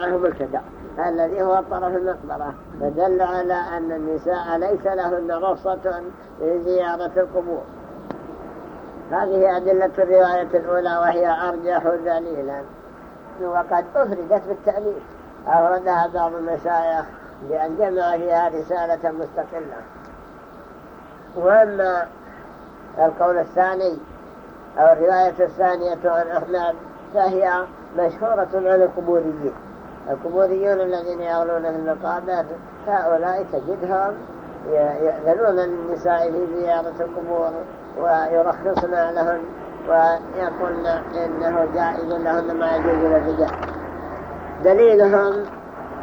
معه مبتدا الذي هو طرف المقبرة. فدل على أن النساء ليس لهن رخصة لزيارة القبور. هذه أدلة الرواية الأولى وهي أرجح دليلا. وقد أفردت بالتأليف. أوردها بعض المشايخ بأن جمع فيها رسالة مستقلة. وأما القول الثاني أو الرواية الثانية عن أحمد فهي مشهورة عن القبوريين. القبوريون الذين يغلون المقابر هؤلاء تجدهم يأذنون للنساء في زيارة القبور ويرخصن لهن ويقولن إنه جائز لهن ما يجوز للرجال دليلهم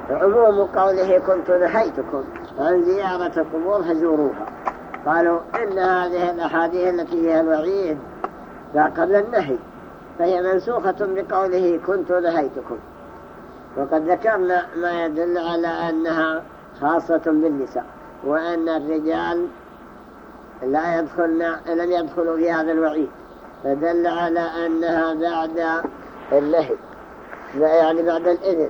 عموم قوله كنت نحيتكم عن زيارة القبور فزوروها. قالوا إن هذه الأحاديث التي هي الوعيد قبل النهي فهي منسوخة بقوله كنت نهيتكم وقد ذكرنا ما يدل على أنها خاصة بالنساء وأن الرجال لا يدخلن لم يدخلوا في هذا الوعيد. فدل على أنها بعد النهي يعني بعد الإذن.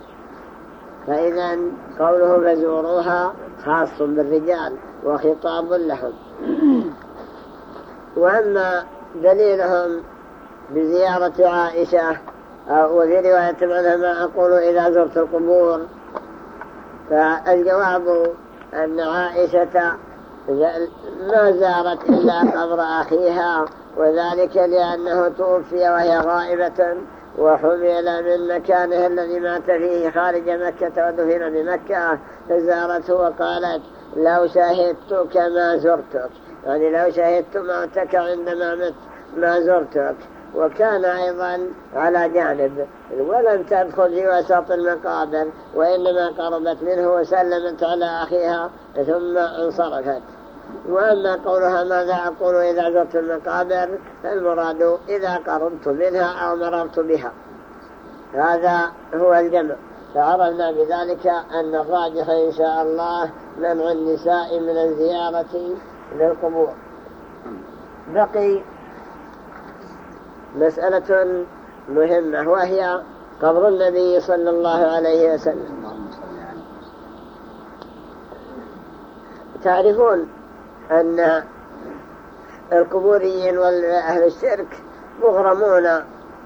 فإذا قوله فزوروها خاص بالرجال وخطاب لهم. وأما دليلهم بزيارة عائشة وفي رواية العلماء أقول إذا زرت القبور فالجواب أن عائشة ما زارت إلا قبر أخيها وذلك لأنه توفي وهي غائبة وحمل من مكانه الذي مات فيه خارج مكة ودفن بمكة فزارته وقالت لو شهدتك ما زرتك. يعني لو شهدت موتك عندما مت ما زرتك. وكان أيضا على جانب. ولم تدخل في وسط المقابر وإنما قربت منه وسلمت على أخيها ثم انصرفت. وأما قولها ماذا أقول إذا زرت المقابر؟ فالمراد إذا قربت منها أو مررت بها. هذا هو الجمع. فعرفنا بذلك أن الراجح إن شاء الله منع النساء من الزيارة للقبور. بقي مسألة مهمة وهي قبر النبي صلى الله عليه وسلم. تعرفون أن القبوريين والأهل الشرك مغرمون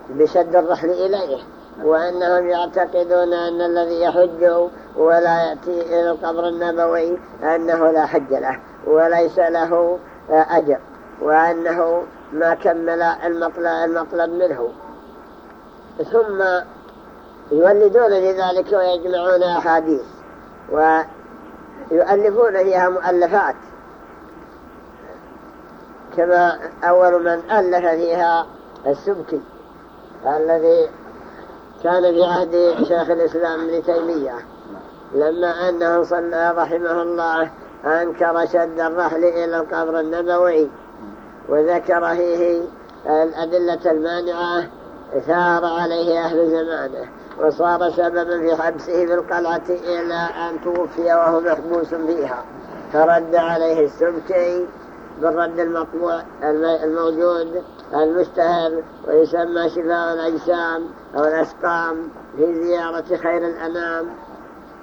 بشد الرحل إليه وأنهم يعتقدون أن الذي يحج ولا يأتي إلى القبر النبوي أنه لا حج له وليس له أجر وأنه ما كمل المطلب, منه. ثم يولدون لذلك ويجمعون أحاديث ويؤلفون فيها مؤلفات. كما أول من ألف فيها السبكي الذي كان في عهد شيخ الإسلام ابن تيمية. لما أنه صلى رحمه الله أنكر شد الرحل إلى القبر النبوي. وذكر فيه الأدلة المانعة ثار عليه أهل زمانه وصار سببا في حبسه في القلعة إلى أن توفي وهو محبوس فيها فرد عليه السبكي بالرد المطبوع الموجود المشتهر ويسمى شفاء الأجسام أو الأسقام في زيارة خير الأنام.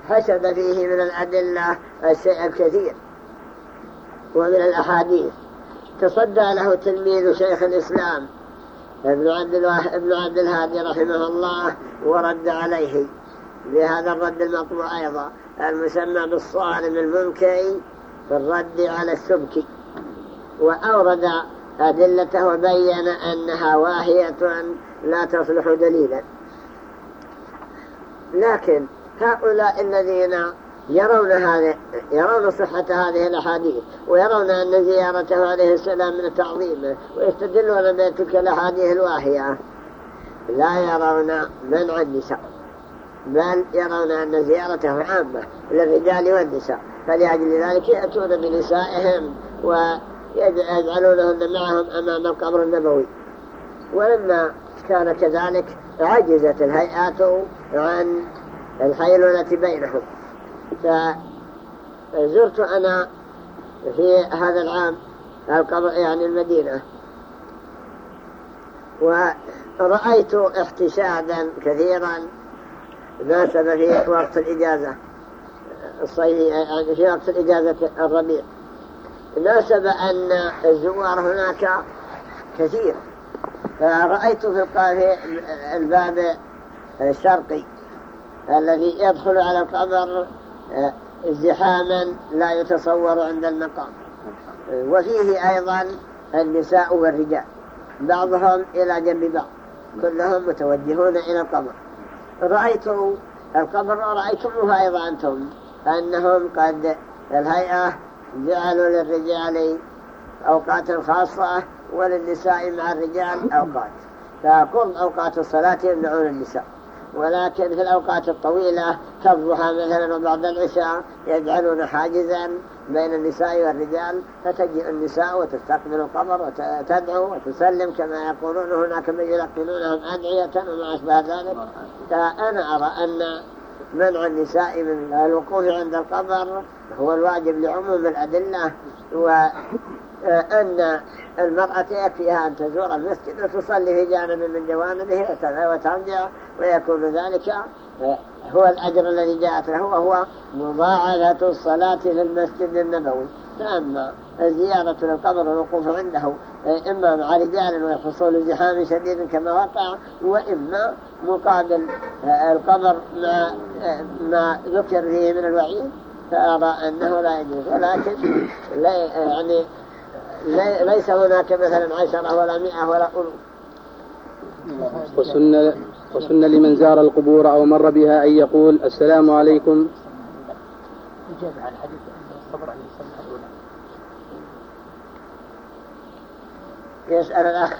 حسب فيه من الأدلة الشيء الكثير ومن الأحاديث. تصدى له تلميذ شيخ الإسلام ابن عبد, ابن عبد الهادي رحمه الله ورد عليه. بهذا الرد المطبوع أيضا المسمى بالصارم المنكي في الرد على السبكي وأورد أدلته وبين أنها واهية لا تصلح دليلا. لكن هؤلاء الذين يرون هذه يرون صحة هذه الأحاديث ويرون أن زيارته عليه السلام من تعظيمه ويستدلون بتلك الأحاديث الواهية. لا يرون منع النساء بل يرون أن زيارته عامة للرجال والنساء فلأجل ذلك يأتون بنسائهم ويجعلونهن معهم أمام القبر النبوي. ولما كان كذلك عجزت الهيئات عن الحيلولة بينهم. فزرت أنا في هذا العام يعني المدينة. ورأيت احتشادا كثيرا ناسب في وقت الإجازة الصيفية يعني في وقت الإجازة الربيع. ناسب أن الزوار هناك كثير. فرأيت في الباب الشرقي الذي يدخل على القبر ازدحاما لا يتصور عند المقام. وفيه أيضا النساء والرجال. بعضهم إلى جنب بعض. كلهم متوجهون إلى القبر. رأيت القبر ورأيتموه أيضا أنتم أنهم قد الهيئة جعلوا للرجال أوقات خاصة وللنساء مع الرجال أوقات. فقرب أوقات الصلاة يمنعون النساء. ولكن في الأوقات الطويلة كالضحى مثلا وبعد العشاء يجعلون حاجزا بين النساء والرجال فتجيء النساء وتستقبل القبر وتدعو وتسلم كما يقولون. هناك من يلقنونهم أدعية وما أشبه ذلك. فأنا أرى أن منع النساء من الوقوف عند القبر هو الواجب لعموم الأدلة وأن المرأة يكفيها أن تزور المسجد وتصلي في جانب من جوانبه وترجع ويكون ذلك هو الأجر الذي جاءت له وهو مضاعفة الصلاة في المسجد النبوي. فأما الزيارة للقبر والوقوف عنده إما مع رجال وحصول زحام شديد كما وقع وإما مقابل القبر ما, ما ذكر فيه من الوعيد فأرى أنه لا يجوز. ولكن لا يعني ليس هناك مثلا عشرة ولا مئة ولا ألوف وسن وسن لمن زار القبور أو مر بها أن يقول السلام عليكم. إجابة على حديث الصبر عند الصدمة الأولى يسأل الأخ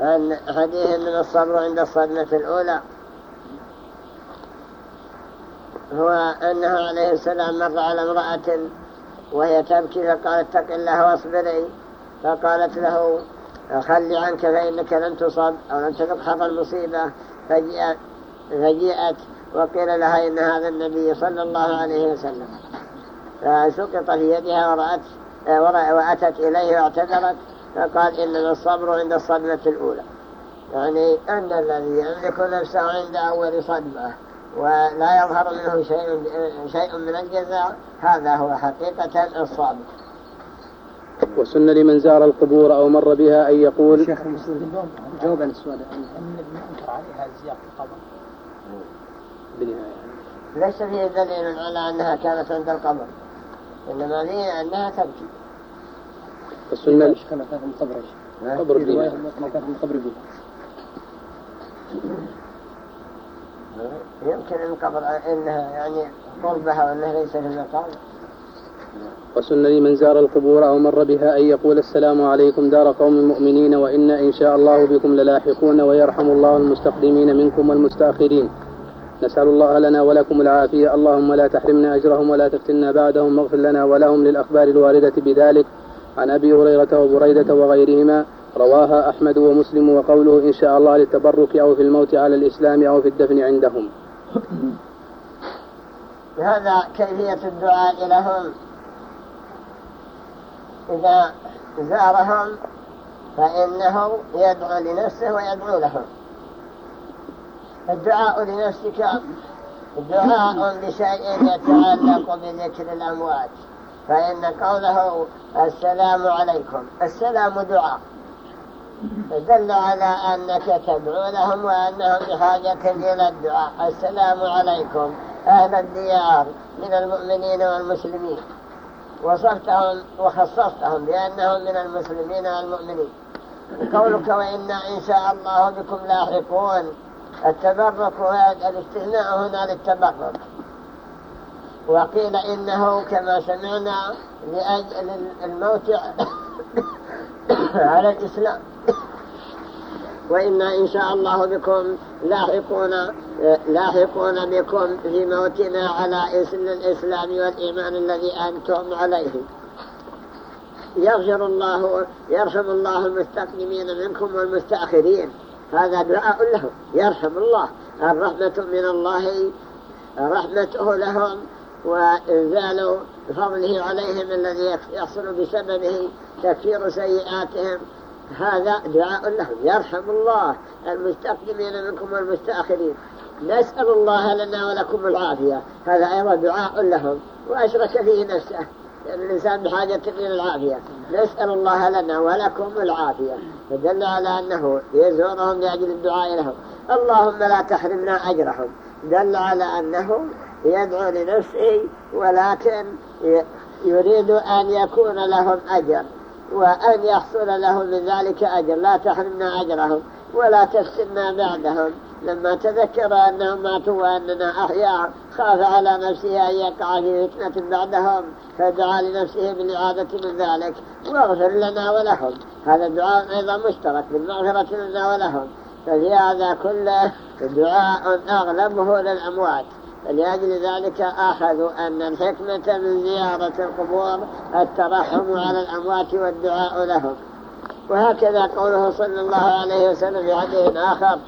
عن حديث من الصبر عند الصدمة الأولى. هو أنه عليه السلام مر على امرأة وهي تبكي فقالت اتق الله واصبري. فقالت له خلي عنك فإنك لن تصب أو لن تذق المصيبة. فجاءت وقيل لها إن هذا النبي صلى الله عليه وسلم. فسقط في يدها ورأت وأتت إليه واعتذرت فقال إنما الصبر عند الصدمة الأولى. يعني أن الذي يملك نفسه عند أول صدمة ولا يظهر منه شيء, شيء من الجزاء هذا هو حقيقة الصابر وسن لمن زار القبور أو مر بها أن يقول شيخ جواب عن السؤال. ينكر عليها زيارة القبر. بالنهاية. ليس فيه دليل على أنها كانت عند القبر. إنما فيه أنها تبكي. السنة كانت في القبر قبر. ما كانت في القبر يمكن القبر إنها يعني قربها وأنها ليس في المقام. وسن لمن زار القبور أو مر بها أن يقول السلام عليكم دار قوم مؤمنين وإنا إن شاء الله بكم للاحقون ويرحم الله المستقدمين منكم والمستأخرين. نسأل الله لنا ولكم العافية. اللهم لا تحرمنا أجرهم ولا تفتنا بعدهم. واغفر لنا ولهم للأخبار الواردة بذلك. عن أبي هريرة وبريدة وغيرهما رواها أحمد ومسلم وقوله إن شاء الله للتبرك أو في الموت على الإسلام أو في الدفن عندهم. هذا كيفية الدعاء لهم؟ إذا زارهم فإنه يدعو لنفسه ويدعو لهم. الدعاء لنفسك دعاء بشيء يتعلق بذكر الأموات. فإن قوله السلام عليكم السلام دعاء. دل على أنك تدعو لهم وأنهم بحاجة إلى الدعاء. السلام عليكم أهل الديار من المؤمنين والمسلمين. وصفتهم وخصصتهم بأنهم من المسلمين والمؤمنين. قولك وإنا إن شاء الله بكم لاحقون. التبرك الاستثناء هنا للتبرك. وقيل إنه كما سمعنا لأجل الموت على الإسلام. وإنا إن شاء الله بكم لاحقون لاحقون بكم في موتنا على اسم الإسلام والإيمان الذي أنتم عليه. يغفر الله يرحم الله المستقدمين منكم والمستأخرين. هذا دعاء لهم يرحم الله. الرحمة من الله رحمته لهم وإنزال فضله عليهم الذي يحصل بسببه تكفير سيئاتهم. هذا دعاء لهم يرحم الله المستقدمين منكم والمستأخرين. نسأل الله لنا ولكم العافية. هذا أيضا دعاء لهم. وأشرك فيه نفسه. يعني الإنسان بحاجة إلى العافية نسأل الله لنا ولكم العافية. فدل على أنه يزورهم لأجل الدعاء لهم. اللهم لا تحرمنا أجرهم. دل على أنه يدعو لنفسه ولكن يريد أن يكون لهم أجر. وأن يحصل لهم ذلك أجر. لا تحرمنا أجرهم ولا تفتنا بعدهم. لما تذكر أنهم ماتوا وأننا أحياء خاف على نفسه أن يقع في فتنة بعدهم فدعا لنفسه بالإعادة من ذلك. واغفر لنا ولهم. هذا دعاء أيضا مشترك بالمغفرة لنا ولهم. ففي هذا كله دعاء أغلبه للأموات. لأجل ذلك أخذوا أن الحكمة من زيارة القبور الترحم على الأموات والدعاء لهم. وهكذا قوله صلى الله عليه وسلم في حديث آخر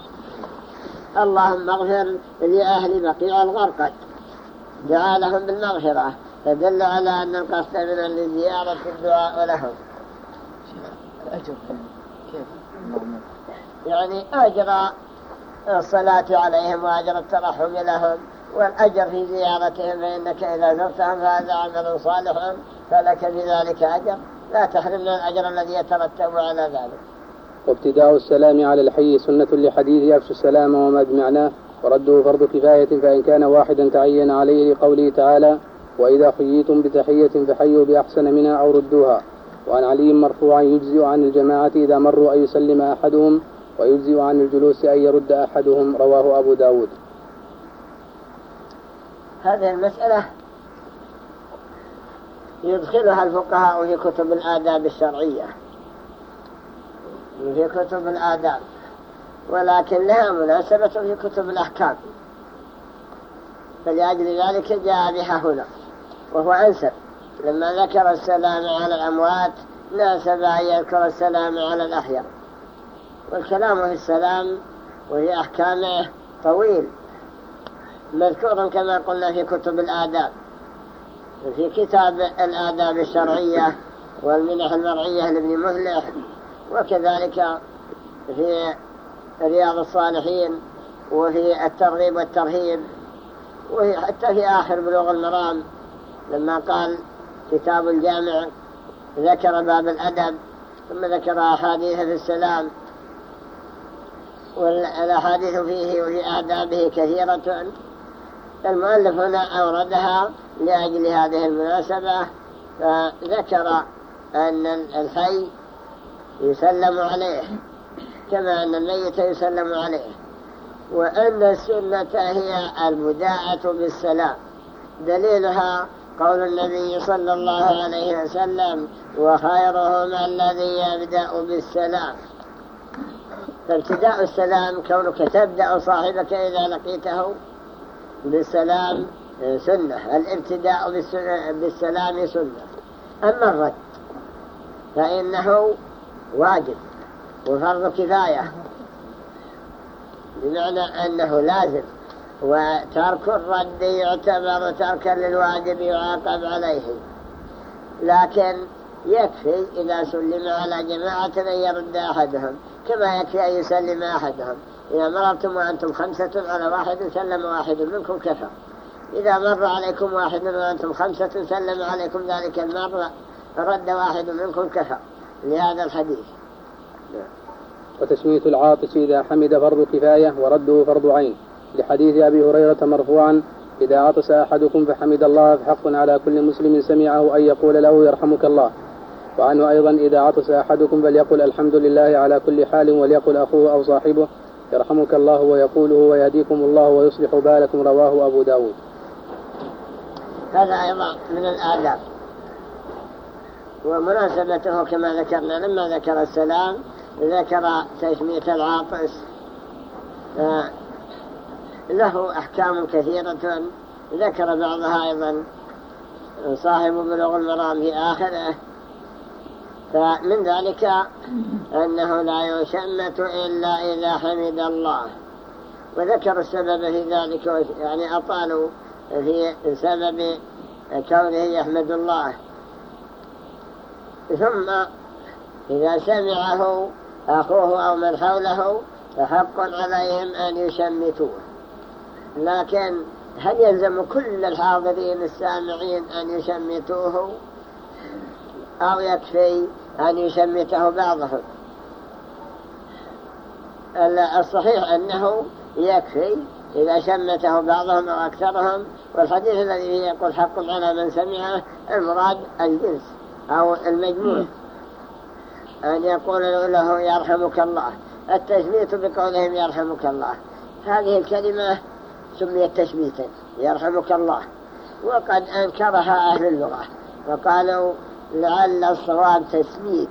اللهم اغفر لأهل بقيع الغرقد. دعا لهم بالمغفرة فدل على أن القصد من لزيارة الدعاء لهم. كيف يعني أجر الصلاة عليهم وأجر الترحم لهم. والأجر في زيارتهم فإنك إذا زرتهم فهذا عمل صالح فلك في ذلك أجر. لا تحرمنا الأجر الذي يترتب على ذلك. وابتداء السلام على الحي سنة لحديث أفش السلام وما بمعناه ورده فرض كفاية فإن كان واحدا تعين عليه لقوله تعالى وإذا حييتم بتحية فحيوا بأحسن منها أو ردوها. وعن علي مرفوعا يجزئ عن الجماعة إذا مروا أن يسلم أحدهم ويجزئ عن الجلوس أن يرد أحدهم رواه أبو داود. هذه المسألة يدخلها الفقهاء في كتب الآداب الشرعية. في كتب الآداب. ولكن لها مناسبة في كتب الأحكام. فلأجل ذلك جاء بها هنا. وهو أنسب. لما ذكر السلام على الأموات ناسب أن يذكر السلام على الأحياء. والكلام في السلام وفي أحكامه طويل. مذكور كما قلنا في كتب الآداب في كتاب الآداب الشرعية والمنح المرعية لابن مهلح وكذلك في رياض الصالحين وفي الترغيب والترهيب وفي حتى في آخر بلوغ المرام لما قال كتاب الجامع ذكر باب الأدب ثم ذكر أحاديث في السلام والأحاديث فيه وفي آدابه كثيرة المؤلف هنا أوردها لأجل هذه المناسبة فذكر أن الحي يسلم عليه كما أن الميت يسلم عليه وأن السنة هي البداءة بالسلام. دليلها قول النبي صلى الله عليه وسلم وخيرهم الذي يبدأ بالسلام. فابتداء السلام كونك تبدأ صاحبك إذا لقيته بالسلام سنة. الابتداء بالسلام سنة. أما الرد فإنه واجب وفرض كفاية بمعنى أنه لازم. وترك الرد يعتبر تركا للواجب يعاقب عليه. لكن يكفي إذا سلم على جماعة أن يرد أحدهم كما يكفي أن يسلم أحدهم. إذا مررتم وأنتم خمسة على واحد سلم واحد منكم كفى إذا مر عليكم واحد وأنتم خمسة سلم عليكم ذلك المرة رد واحد منكم كفى لهذا الحديث. وتسمية العاطس إذا حمد فرض كفاية ورده فرض عين. لحديث أبي هريرة مرفوعا إذا عطس أحدكم فحمد الله فحق على كل مسلم سمعه أن يقول له يرحمك الله. وعنه أيضا إذا عطس أحدكم فليقل الحمد لله على كل حال وليقل أخوه أو صاحبه يرحمك الله ويقوله ويهديكم الله ويصلح بالكم رواه أبو داود. هذا أيضا من الآداب. ومناسبته كما ذكرنا لما ذكر السلام ذكر تسمية العاطس. له أحكام كثيرة. ذكر بعضها أيضا. صاحب بلوغ المرام في آخره. فمن ذلك أنه لا يشمت إلا إذا حمد الله. وذكر السبب في ذلك يعني أطالوا في سبب كونه يحمد الله. ثم إذا سمعه أخوه أو من حوله فحق عليهم أن يشمتوه لكن هل يلزم كل الحاضرين السامعين أن يشمتوه أو يكفي أن يشمته بعضهم. الصحيح أنه يكفي إذا شمته بعضهم أو أكثرهم والحديث الذي يقول حق على من سمعه المراد الجنس أو المجموع. أن يقول له يرحمك الله. التشميت بقولهم يرحمك الله. هذه الكلمة سميت تشميتا يرحمك الله. وقد أنكرها أهل اللغة وقالوا لعل الصواب تسميت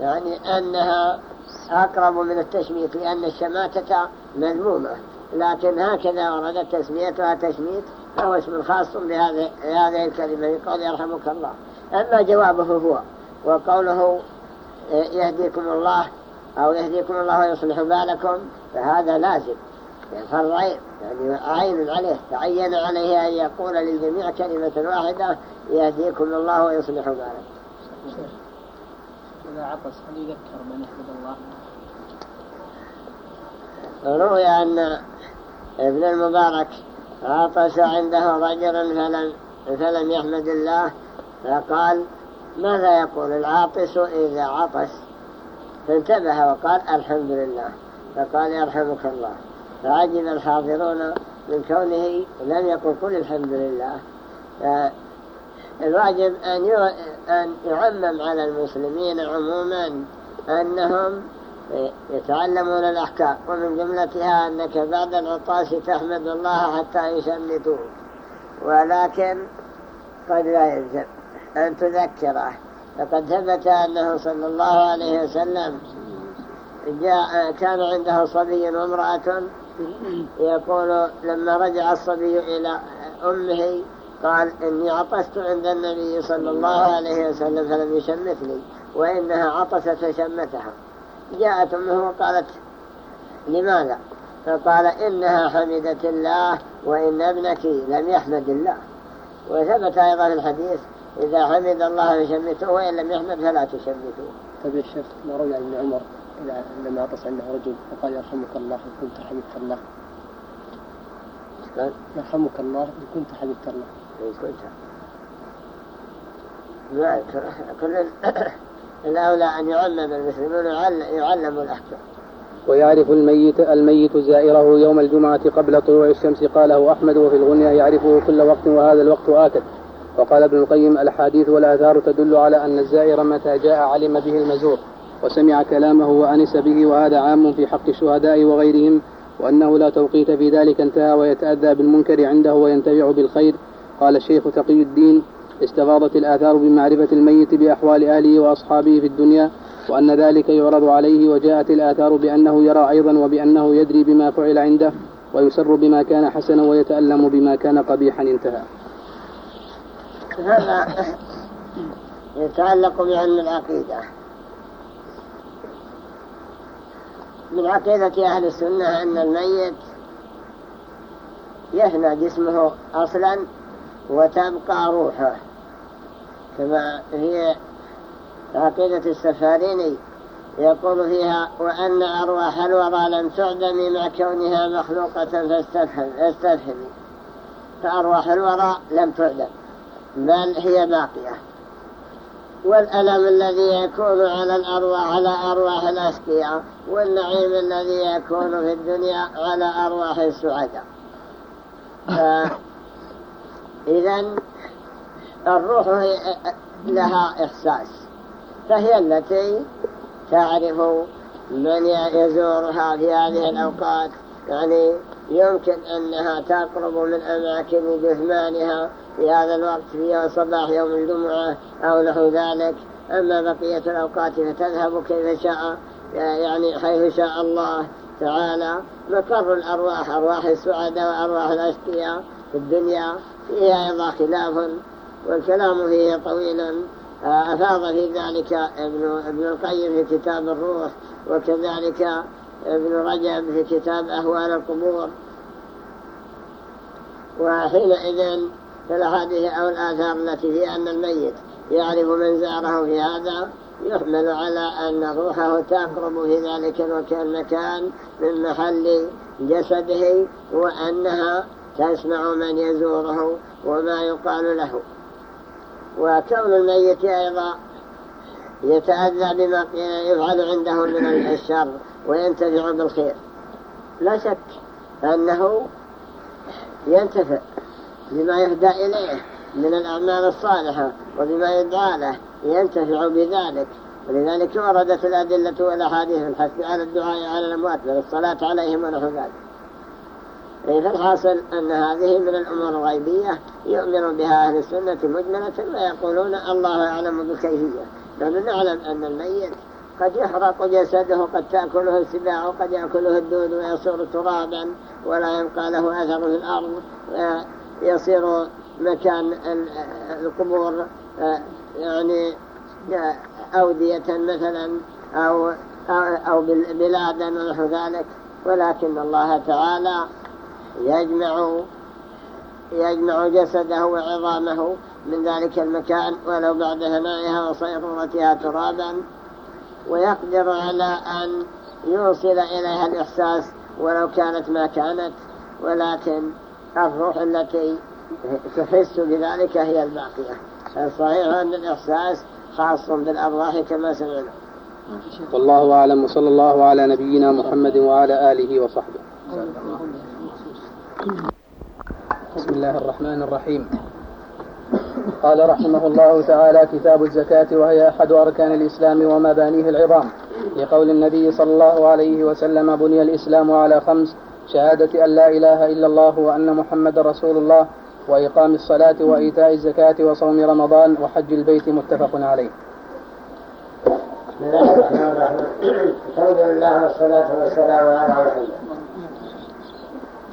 يعني أنها أقرب من التشميت لأن الشماتة مذمومة لكن هكذا وردت تسميتها تشميت فهو اسم خاص بهذه الكلمة يقول يرحمك الله. أما جوابه هو وقوله يهديكم الله أو يهديكم الله ويصلح بالكم فهذا لازم. يعني فرض عين يعني عين عليه تعين عليه أن يقول للجميع كلمة واحدة يهديكم الله ويصلح بالكم. إذا عطس هل يذكر من يحمد الله؟ روي أن ابن المبارك عطس عنده رجل فلم, فلم يحمد الله فقال ماذا يقول العاطس إذا عطس؟ فانتبه وقال الحمد لله. فقال يرحمك الله. فعجب الحاضرون من كونه لم يقل كل الحمد لله. الواجب أن يعمم على المسلمين عموما أنهم يتعلمون الأحكام ومن جملتها أنك بعد العطاس تحمد الله حتى يشمتوه. ولكن قد لا يلزم أن تذكره. فقد ثبت أنه صلى الله عليه وسلم جاء كان عنده صبي وامرأة يقول لما رجع الصبي إلى أمه قال إني عطست عند النبي صلى الله عليه وسلم فلم يشمتني وإنها عطست فشمتها. جاءت أمه وقالت لماذا؟ فقال إنها حمدت الله وإن ابنك لم يحمد الله. وثبت أيضا في الحديث إذا حمد الله فشمته وإن لم يحمد فلا تشمته. طيب يا شيخ ما روي عن عمر؟ لما عطس عنده رجل فقال يرحمك الله إن كنت حمدت الله. يرحمك الله إن كنت حمدت الله. إن كنت. ما كل الأولى أن يعلم المسلمون يعلموا الأحكام. ويعرف الميت الميت زائره يوم الجمعة قبل طلوع الشمس قاله أحمد وفي الغنية يعرفه كل وقت وهذا الوقت آكد وقال ابن القيم الأحاديث والآثار تدل على أن الزائر متى جاء علم به المزور. وسمع كلامه وأنس به وهذا عام في حق الشهداء وغيرهم وأنه لا توقيت في ذلك انتهى ويتأذى بالمنكر عنده وينتفع بالخير. قال الشيخ تقي الدين استفاضت الآثار بمعرفة الميت بأحوال أهله وأصحابه في الدنيا وأن ذلك يعرض عليه وجاءت الآثار بأنه يرى أيضا وبأنه يدري بما فعل عنده ويسر بما كان حسنا ويتألم بما كان قبيحا انتهى. هذا يتعلق بعلم العقيدة من عقيدة أهل السنة أن الميت يفنى جسمه أصلا وتبقى روحه كما هي عقيدة السفاريني يقول فيها وأن أرواح الورى لم تعدم مع كونها مخلوقة فاستفهم فأرواح الورى لم تعدم بل هي باقية. والألم الذي يكون على الأرواح على أرواح الأشقياء والنعيم الذي يكون في الدنيا على أرواح السعداء. إذا الروح لها إحساس فهي التي تعرف من يزورها في هذه الأوقات. يعني يمكن أنها تقرب من أماكن جثمانها في هذا الوقت في صباح يوم الجمعة أو نحو ذلك. أما بقية الأوقات فتذهب كيف شاء يعني حيث شاء الله تعالى. مقر الأرواح أرواح السعداء وأرواح الأشقياء في الدنيا فيها أيضا خلاف والكلام فيه طويل. أفاض في ذلك ابن, ابن القيم في كتاب الروح وكذلك ابن رجب في كتاب أهوال القبور. وحينئذ في الأحاديث أو الآثار التي فيها أن الميت يعرف من زاره في هذا يحمل على أن روحه تقرب في ذلك المكان من محل جسده وأنها تسمع من يزوره وما يقال له. وكون الميت أيضا يتأذى بما يفعل عنده من الشر وينتفع بالخير. لا شك أنه ينتفع. بما يهدى إليه من الأعمال الصالحة وبما يدعى له ينتفع بذلك. ولذلك وردت الأدلة والأحاديث الحث على الدعاء على الأموات والصلاة عليهم ونحو ذلك. فالحاصل أن هذه من الأمور الغيبية؟ يؤمن بها أهل السنة مجملة ويقولون الله أعلم بالكيفية لأنه نعلم أن الميت قد يحرق جسده قد تأكله السباع وقد يأكله الدود ويصير ترابا ولا يبقى له أثر في الأرض يصير مكان القبور يعني أودية مثلا أو, أو بلادا ونحو ذلك. ولكن الله تعالى يجمع يجمع جسده وعظامه من ذلك المكان ولو بعد هنائها وصيرورتها ترابا. ويقدر على أن يوصل إليها الإحساس ولو كانت ما كانت. ولكن الروح التي تحس بذلك هي الباقية. الصحيح أن الإحساس خاص بالأرواح كما سمعنا. والله أعلم وصلى الله على نبينا محمد وعلى آله وصحبه. بسم الله الرحمن الرحيم. قال رحمه الله تعالى كتاب الزكاة وهي أحد أركان الإسلام ومبانيه العظام. لقول النبي صلى الله عليه وسلم بني الإسلام على خمس شهادة أن لا إله إلا الله وأن محمد رسول الله وإقام الصلاة وإيتاء الزكاة وصوم رمضان وحج البيت متفق عليه. بسم الله الرحمن الرحيم الحمد لله والصلاة والسلام على محمد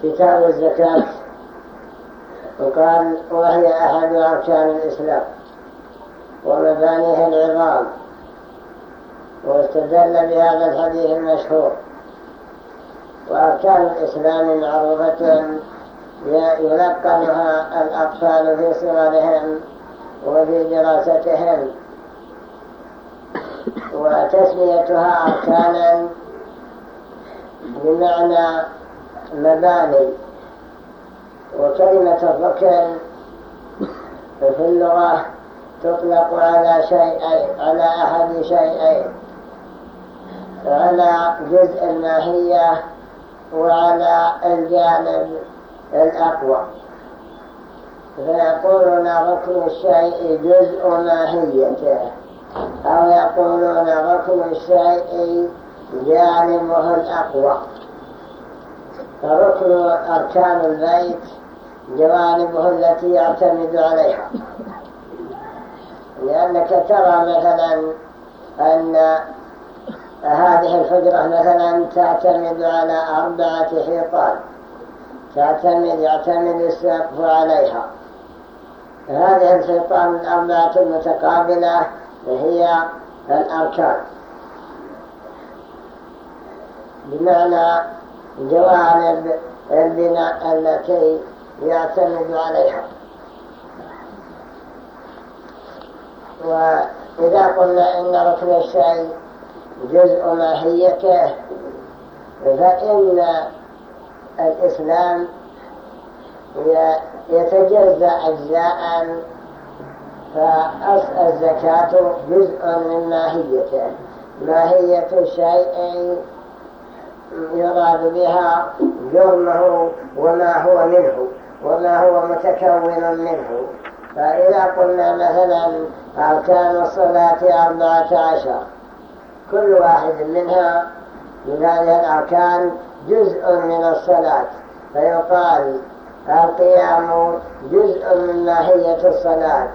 كتاب الزكاة. وقال وهي أحد أركان الإسلام. ومبانيه العظام. واستدل بهذا الحديث المشهور. وأركان الإسلام معروفة يلقنها الأطفال في صغرهم وفي دراستهم. وتسميتها أركانا بمعنى مباني. وكلمة الركن في اللغة تطلق على شيئين على أحد شيئين على جزء الماهية وعلى الجانب الأقوى. فيقولون ركن الشيء جزء ماهيته. أو يقولون ركن الشيء جانبه الأقوى. فركن أركان البيت جوانبه التي يعتمد عليها. لأنك ترى مثلا أن هذه الحجرة مثلا تعتمد على أربعة حيطان تعتمد يعتمد السقف عليها. هذه الحيطان الأربعة المتقابلة هي الأركان. بمعنى جوانب البناء التي يعتمد عليها. وإذا قلنا إن ركن الشيء جزء ماهيته فإن الإسلام يتجزى أجزاء فالزكاة جزء من ماهيته. ماهية الشيء يراد بها جرمه وما هو منه وما هو متكون منه. فإذا قلنا مثلا أركان الصلاة أربعة عشر كل واحد منها من هذه الأركان جزء من الصلاة. فيقال القيام جزء من ماهية الصلاة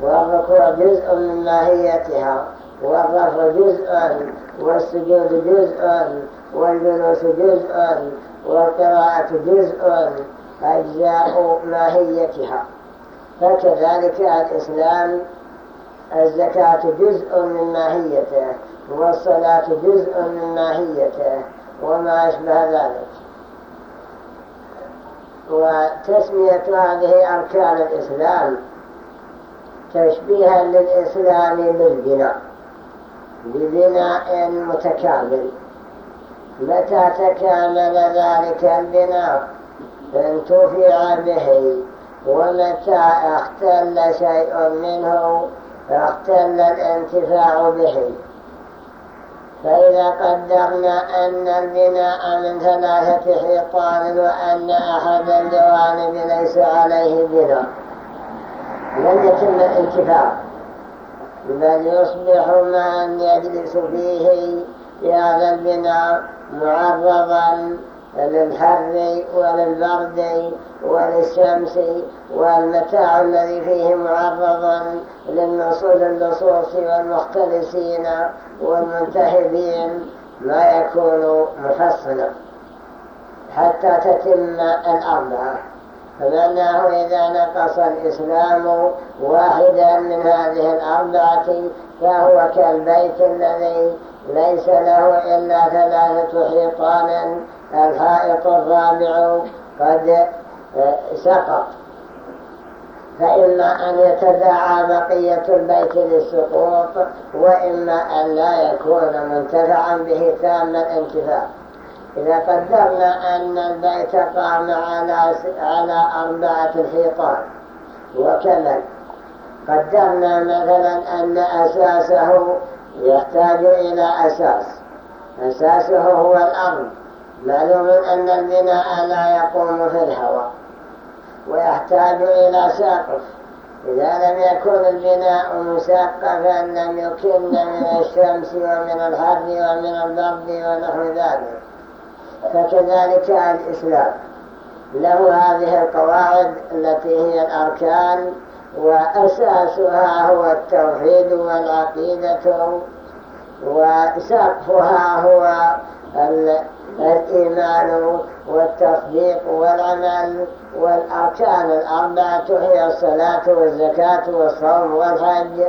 والركوع جزء من ماهيتها والرفع جزء والسجود جزء والجلوس جزء والقراءة جزء أجزاء ماهيتها فكذلك الإسلام الزكاة جزء من ماهيته والصلاة جزء من ماهيته وما أشبه ذلك. وتسمية هذه أركان الإسلام تشبيها للإسلام بالبناء ببناء متكامل متى تكامل ذلك البناء؟ انتفع به ومتى اختل شيء منه اختل الانتفاع به. فإذا قدرنا أن البناء من ثلاثة حيطان وأن أحد الجوانب ليس عليه بناء لن يتم الانتفاع. بل يصبح من يجلس فيه في هذا البناء معرضا للحر وللبرد وللشمس والمتاع الذي فيه معرض للنصوص اللصوص والمختلسين والمنتهبين ما يكون محصنا حتى تتم الأربعة. فمعناه إذا نقص الإسلام واحدا من هذه الأربعة فهو كالبيت الذي ليس له إلا ثلاثة حيطان الحائط الرابع قد سقط. فإما أن يتداعى بقية البيت للسقوط وإما أن لا يكون منتفعا به تام الانتفاع. إذا قدرنا أن البيت قام على على أربعة حيطان وكمل. قدرنا مثلا أن أساسه يحتاج إلى أساس. أساسه هو الأرض معلوم أن البناء لا يقوم في الهواء. ويحتاج إلى سقف إذا لم يكن البناء مسقفا لم يكن من الشمس ومن الحر ومن البرد ونحو ذلك. فكذلك الإسلام. له هذه القواعد التي هي الأركان وأساسها هو التوحيد والعقيدة وسقفها هو الإيمان والتصديق والعمل والأركان الأربعة هي الصلاة والزكاة والصوم والحج.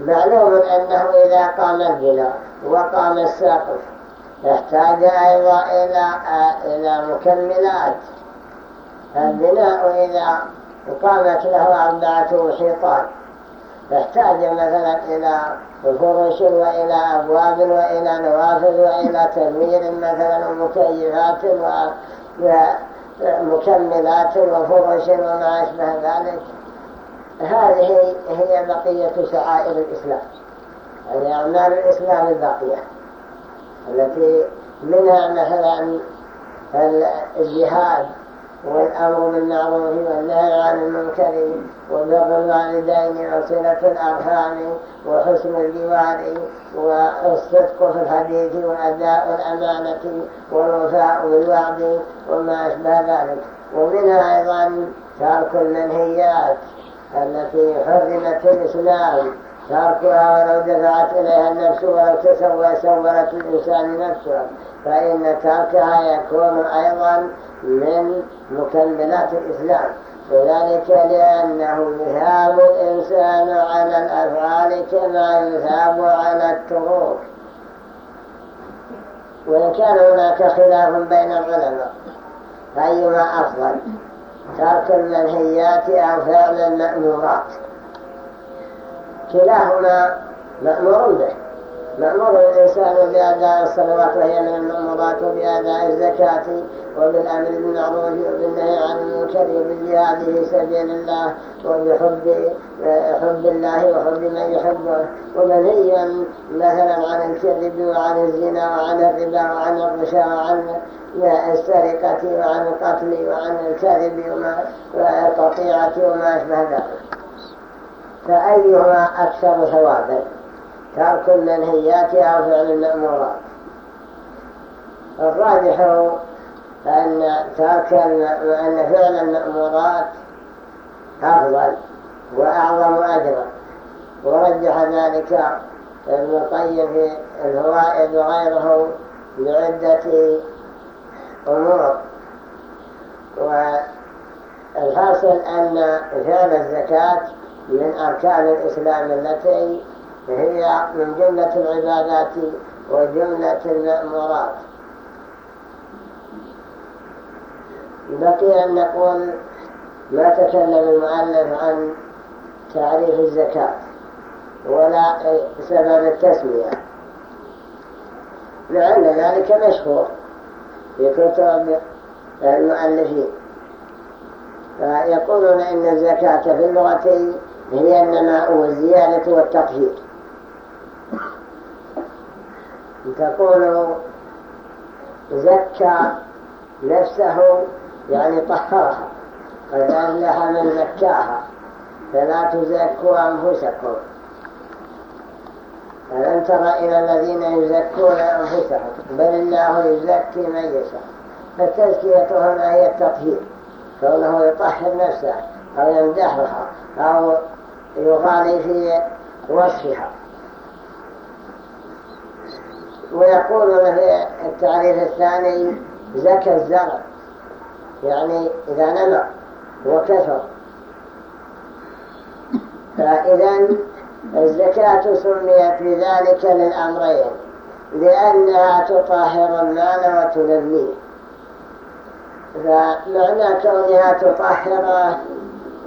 معلوم أنه إذا قام البناء وقام السقف يحتاج أيضا إلى إلى مكملات. البناء إذا قامت له أربعة حيطان يحتاج مثلا إلى فرش وإلى أبواب وإلى نوافذ وإلى تنوير مثلا ومكيفات ومكملات وفرش وما أشبه ذلك. هذه هي بقية شعائر الإسلام. يعني أعمال الإسلام الباقية. التي منها مثلا الجهاد. والأمر بالمعروف والنهي عن المنكر وبر الوالدين وصلة الأرحام وحسن الجوار والصدق في الحديث وأداء الأمانة والوفاء بالوعد وما أشبه ذلك. ومنها أيضا ترك المنهيات التي حرمت الإسلام. تركها ولو دفعت إليها النفس ولو تسوى سورت الإنسان نفسه. فإن تركها يكون أيضا من مكملات الإسلام وذلك لأنه يثاب الإنسان على الأفعال كما يثاب على التروك كان هناك خلاف بين العلماء أيما أفضل ترك المنهيات أو فعل المأمورات كلاهما مأمور به. مأمور الإنسان بأداء الصلوات وهي من المأمورات وبأداء الزكاة وبالأمر بالمعروف وبالنهي عن المنكر وبالجهاد في سبيل الله وبحب حب الله وحب من يحبه. ومنهيا مثلا عن الكذب وعن الزنا وعن الربا وعن الرشا وعن السرقة وعن القتل وعن الكذب وما القطيعة وما أشبه ذلك. فأيهما أكثر ثوابا؟ ترك المنهيات أو فعل المأمورات. الراجح أن ترك أن فعل المأمورات أفضل وأعظم أجرا. ورجح ذلك ابن القيم في الفوائد وغيره بعدة أمور. والحاصل أن فعل الزكاة من أركان الإسلام التي هي من جملة العبادات وجملة المأمورات. بقي أن نقول ما تكلم المؤلف عن تعريف الزكاة ولا سبب التسمية. لأن ذلك مشهور في كتب المؤلفين. فيقولون إن الزكاة في اللغة هي النماء والزيادة والتطهير. تقول زكى نفسه يعني طهرها قد أفلح من زكاها فلا تزكوا أنفسكم. ألم تر إلى الذين يزكون أنفسهم؟ بل الله يزكي من يشاء. فالتزكية هنا هي التطهير كونه يطهر نفسه أو يمدحها أو يغالي في وصفها ويقولون في التعريف الثاني زكى الزرع. يعني إذا نمى وكثر. فإذا الزكاة سميت بذلك للأمرين. لأنها تطهر المال وتنميه. فمعنى كونها تطهره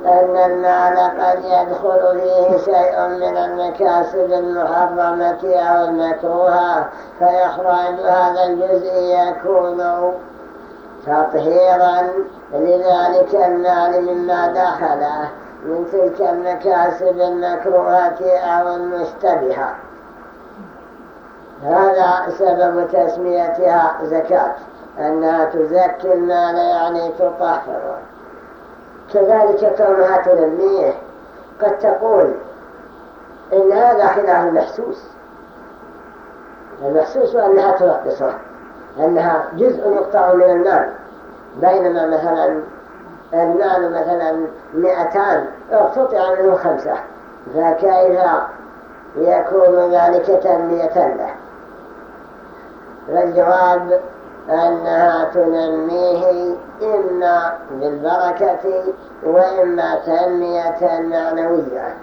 أن المال قد يدخل فيه شيء من المكاسب المحرمة أو المكروهة فيخرج هذا الجزء يكون تطهيرا. لذلك المال مما دخله من تلك المكاسب المكروهة أو المشتبهة. هذا سبب تسميتها زكاة. أنها تزكي المال يعني تطهره. كذلك كونها تنميه قد تقول إن هذا خلاف المحسوس. المحسوس أنها تنقصة أنها جزء يقطع من المال بينما مثلا المال مثلا مئتان اقتطع منه خمسة. فكيف يكون ذلك تنمية له؟ فالجواب أنها تنميه إما بالبركة وإما تنمية معنوية.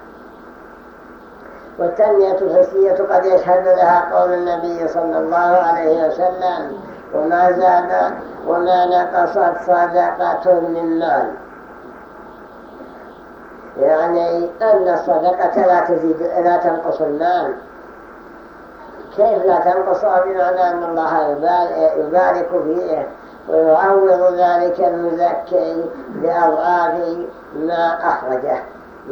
والتنمية الحسية قد يشهد لها قول النبي صلى الله عليه وسلم وما زاد وما نقصت صدقة من مال. يعني أن الصدقة لا تزيد لا تنقص المال. كيف لا تنقص بمعنى أن الله؟ يبارك فيه. ويعوض ذلك المزكي بأضعاف ما أخرجه.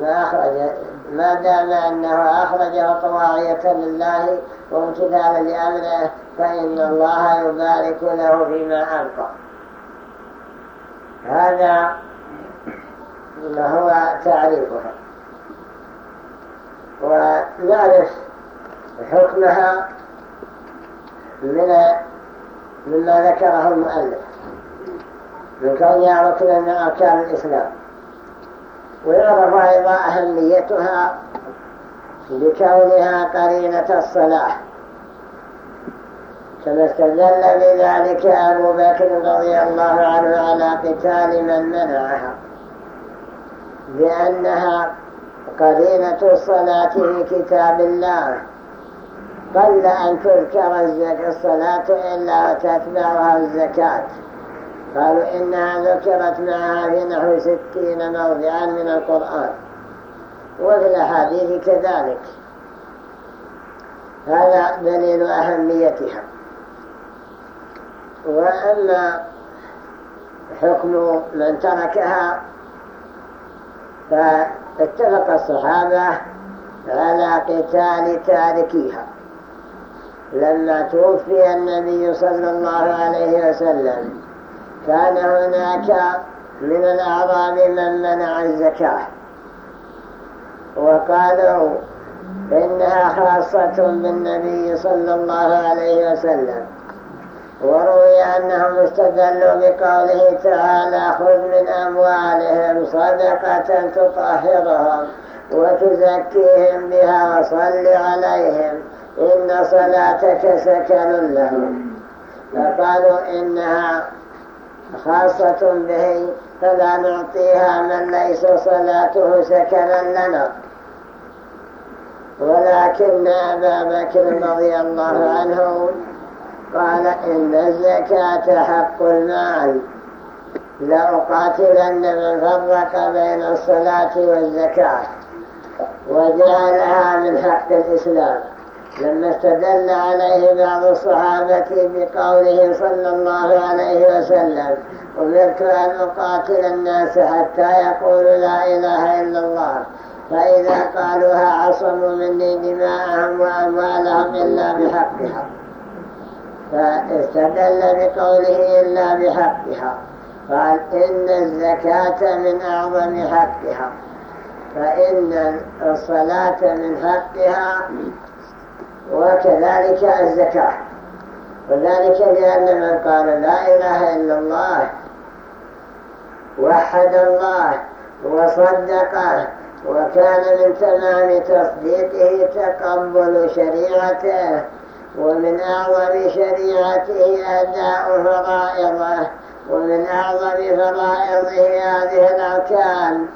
ما أخرج ما دام أنه أخرجه طواعية لله وامتثالا لأمره فإن الله يبارك له فيما ألقى هذا هو تعريفها ونعرف حكمها من مما ذكره المؤلف. من كونها ركنا من أركان الإسلام. ويعرف أيضا أهميتها بكونها قرينة الصلاح. كما استدل بذلك أبو بكر رضي الله عنه على قتال من منعها. لأنها قرينة الصلاة في كتاب الله. قل أن تذكر الصلاة إلا تتبعها الزكاة. قالوا إنها ذكرت معها في نحو ستين موضعا من القرآن. وفي الأحاديث كذلك. هذا دليل أهميتها. وأما حكم من تركها فاتفق الصحابة على قتال تاركيها. لما توفي النبي صلى الله عليه وسلم كان هناك من الأعراب من منع الزكاة. وقالوا إنها خاصة بالنبي صلى الله عليه وسلم. وروي أنهم استدلوا بقوله تعالى خذ من أموالهم صدقة تطهرهم وتزكيهم بها وصل عليهم. إن صلاتك سكن لهم. فقالوا إنها خاصة به فلا نعطيها من ليس صلاته سكنا لنا. ولكن أبا بكر رضي الله عنه قال إن الزكاة حق المال. لأقاتلن من فرق بين الصلاة والزكاة. وجعلها من حق الإسلام. لما استدل عليه بعض الصحابة بقوله صلى الله عليه وسلم أمرت أن أقاتل الناس حتى يقولوا لا إله إلا الله فإذا قالوها عصموا مني دماءهم وأموالهم إلا بحقها. فاستدل بقوله إلا بحقها قال إن الزكاة من أعظم حقها فإن الصلاة من حقها وكذلك الزكاة. وذلك لأن من قال لا إله إلا الله وحد الله وصدقه وكان من تمام تصديقه تقبل شريعته ومن أعظم شريعته أداء فرائضه ومن أعظم فرائضه هذه الأركان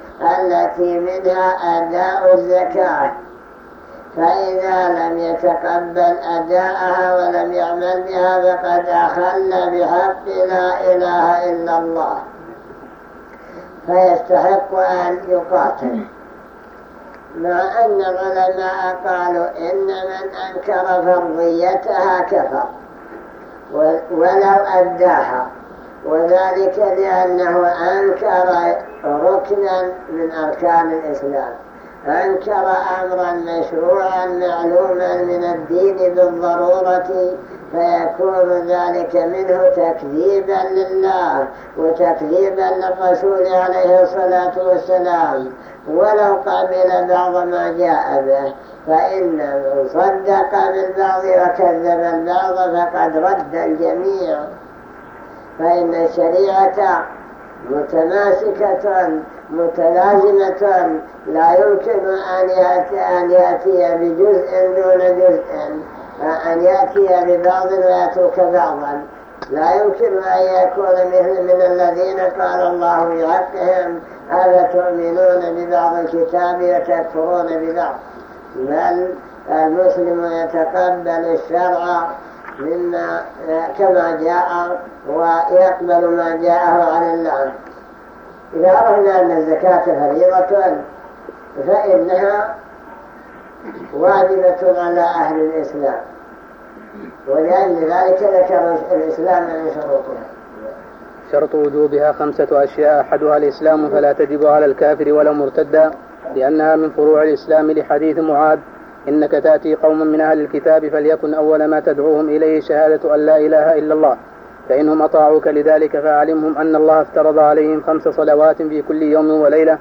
التي منها أداء الزكاة. فإذا لم يتقبل أداءها ولم يعمل بها فقد أخل بحق لا إله إلا الله. فيستحق أن يقاتل. مع أن العلماء قالوا إن من أنكر فرضيتها كفر. ولو أداها. وذلك لأنه أنكر ركنا من أركان الإسلام. أنكر أمرا مشروعا معلوما من الدين بالضرورة فيكون ذلك منه تكذيبا لله وتكذيبا للرسول عليه الصلاة والسلام. ولو قبل بعض ما جاء به فإن من صدق بالبعض وكذب البعض فقد رد الجميع. فإن الشريعة متماسكة متلازمة لا يمكن أن يأتي, بجزء دون جزء أن يأتي ببعض ويترك بعضا. لا يمكن أن يكون مثل من الذين قال الله بحقهم تؤمنون ببعض الكتاب وتكفرون ببعض؟ بل المسلم يتقبل الشرع مما كما جاء ويقبل ما جاءه عن الله. إذا أردنا أن الزكاة فريضة فإنها واجبة على أهل الإسلام. ولأن ذلك ذكر الإسلام من شروطها. شرط وجوبها خمسة أشياء. أحدها الإسلام فلا تجب على الكافر ولو مرتدا لأنها من فروع الإسلام لحديث معاذ. إنك تأتي قوم من أهل الكتاب فليكن أول ما تدعوهم إليه شهادة أن لا إله إلا الله. فإنهم أطاعوك لذلك فأعلمهم أن الله افترض عليهم خمس صلوات في كل يوم وليلة.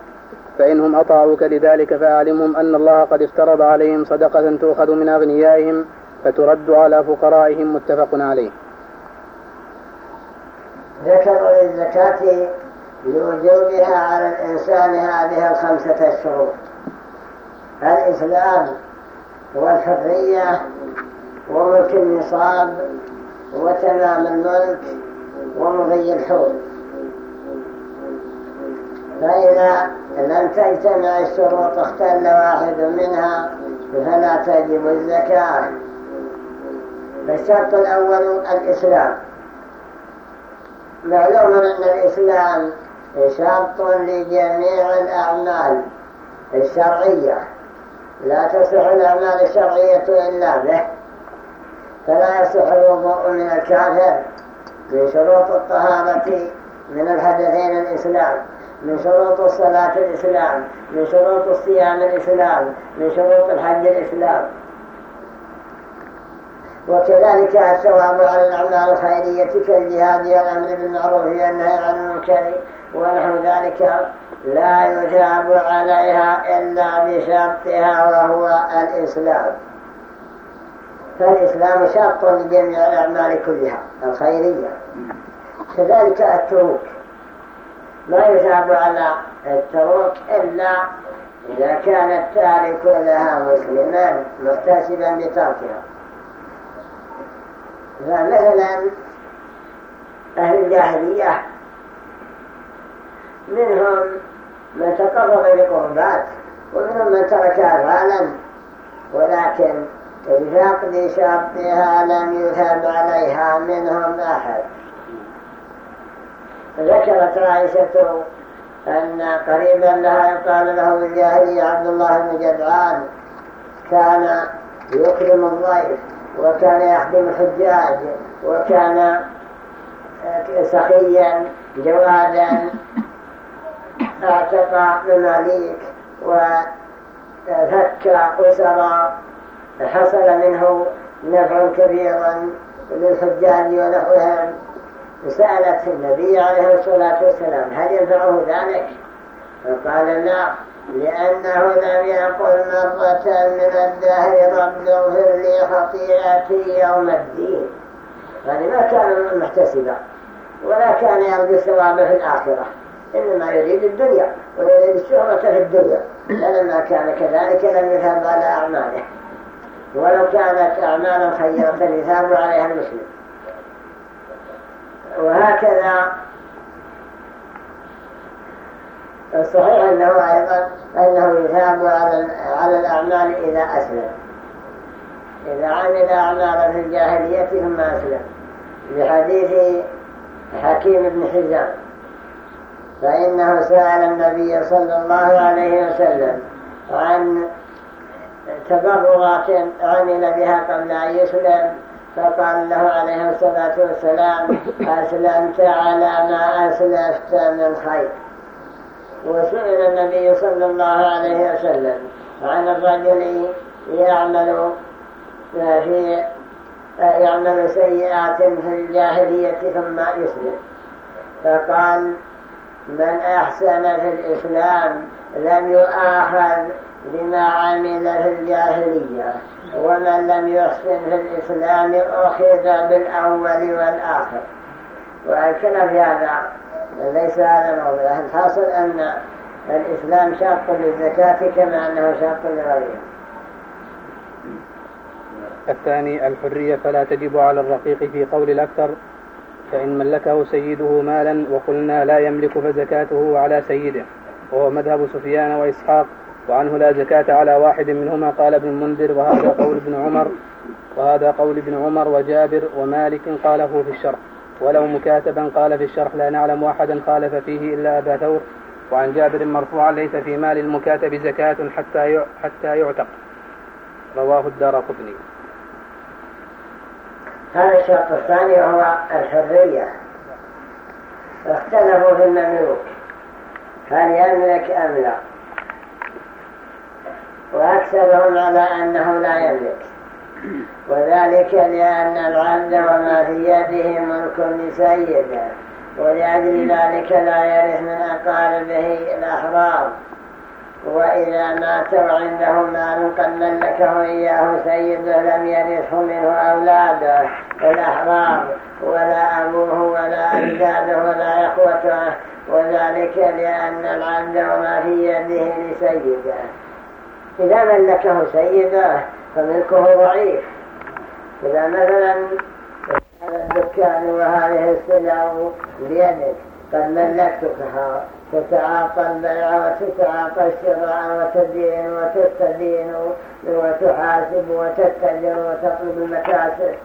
فإنهم أطاعوك لذلك فأعلمهم أن الله قد افترض عليهم صدقة تؤخذ من أغنيائهم فترد على فقرائهم متفق عليه. ذكروا للزكاة لوجوبها على الإنسان هذه الخمسة الشروط الإسلام والحرية وملك النصاب وتمام الملك ومضي الحول فإذا لم تجتمع الشروط اختل واحد منها فلا تجب الزكاة. فالشرط الأول الإسلام. معلوم أن الإسلام شرط لجميع الأعمال الشرعية. لا تصح الأعمال الشرعية إلا به. فلا يصح الوضوء من الكافر من شروط الطهارة من الحدثين الإسلام من شروط الصلاة الإسلام من شروط الصيام الإسلام من شروط الحج الإسلام. وكذلك الثواب على الأعمال الخيرية كالجهاد والأمر بالمعروف والنهي عن المنكر ونحو ذلك لا يجاب عليها إلا بشرطها وهو الإسلام. فالإسلام شرط لجميع الأعمال كلها الخيرية. كذلك التروك. لا يجاب على التروك إلا إذا كان التارك لها مسلما محتسبا بتركها فمثلا أهل الجاهلية منهم من تقرب بقربات ومنهم من ترك أفعالا ولكن لفقد شرطها لم يثب عليها منهم أحد. ذكرت عائشة أن قريبا لها يقال له بالجاهلية عبد الله بن جدعان كان يكرم الضيف وكان يخدم الحجاج وكان سخيا جوادا أعتق مماليك وفك أسرا حصل منه نفع كبير للحجاج ونحوهم سألت النبي عليه الصلاة والسلام هل ينفعه ذلك؟ فقال لا لأنه لم يقل مرة من الدهر رب اغفر لي خطيئتي يوم الدين. يعني ما كان محتسبا ولا كان يرجو الثواب في الآخرة إنما يريد الدنيا ويريد الشهرة في الدنيا. فلما كان كذلك لم يذهب على أعماله. ولو كانت أعمالا خيرة يثاب عليها المسلم. وهكذا الصحيح أنه أيضا أنه يثاب على الأعمال إذا أسلم. إذا عمل أعمالا في الجاهلية ثم أسلم. بحديث حكيم بن حزام. فإنه سأل النبي صلى الله عليه وسلم عن تبررات عمل بها قبل أن يسلم فقال له عليه الصلاة والسلام أسلمت على ما أسلفت من خير. وسئل النبي صلى الله عليه وسلم عن الرجل يعمل في يعمل سيئات في الجاهلية ثم يسلم. فقال من أحسن في الإسلام لم يؤاخذ بما عمل في الجاهلية ومن لم يحسن في الإسلام أخذ بالأول والآخر. والكلام في هذا ليس هذا موضوع. الحاصل أن الإسلام شاق للزكاة كما أنه شاق لغيره. الثاني الحرية فلا تجب على الرقيق في قول الأكثر فإن ملكه سيده مالا وقلنا لا يملك فزكاته على سيده وهو مذهب سفيان وإسحاق وعنه لا زكاة على واحد منهما. قال ابن المنذر وهذا قول ابن عمر وهذا قول ابن عمر وجابر ومالك قاله في الشرح. ولو مكاتبا قال في الشرح لا نعلم أحدا خالف فيه إلا أبا ثور. وعن جابر مرفوعا ليس في مال المكاتب زكاة حتى حتى يعتق. رواه الدار قطني. هذا الشرط الثاني وهو الحرية. اختلفوا في المملوك هل يملك أم لا؟ وأكثرهم على أنه لا يملك. وذلك لأن العبد وما في يده ملك لسيده ولأجل ذلك لا يرث من أقاربه الأحرار. وإذا مات وعنده مال قد ملكه إياه سيده لم يرثه منه أولاده الأحرار ولا أبوه ولا أجداده ولا إخوته. وذلك لأن العبد وما في يده لسيده. إذا ملكه سيده فملكه ضعيف. إذا مثلا هذا الدكان وهذه السلع بيدك قد ملكتكها تتعاطى البيع وتتعاطى الشراء وتدين وتستدين وتحاسب وتتجر وتطلب المكاسب.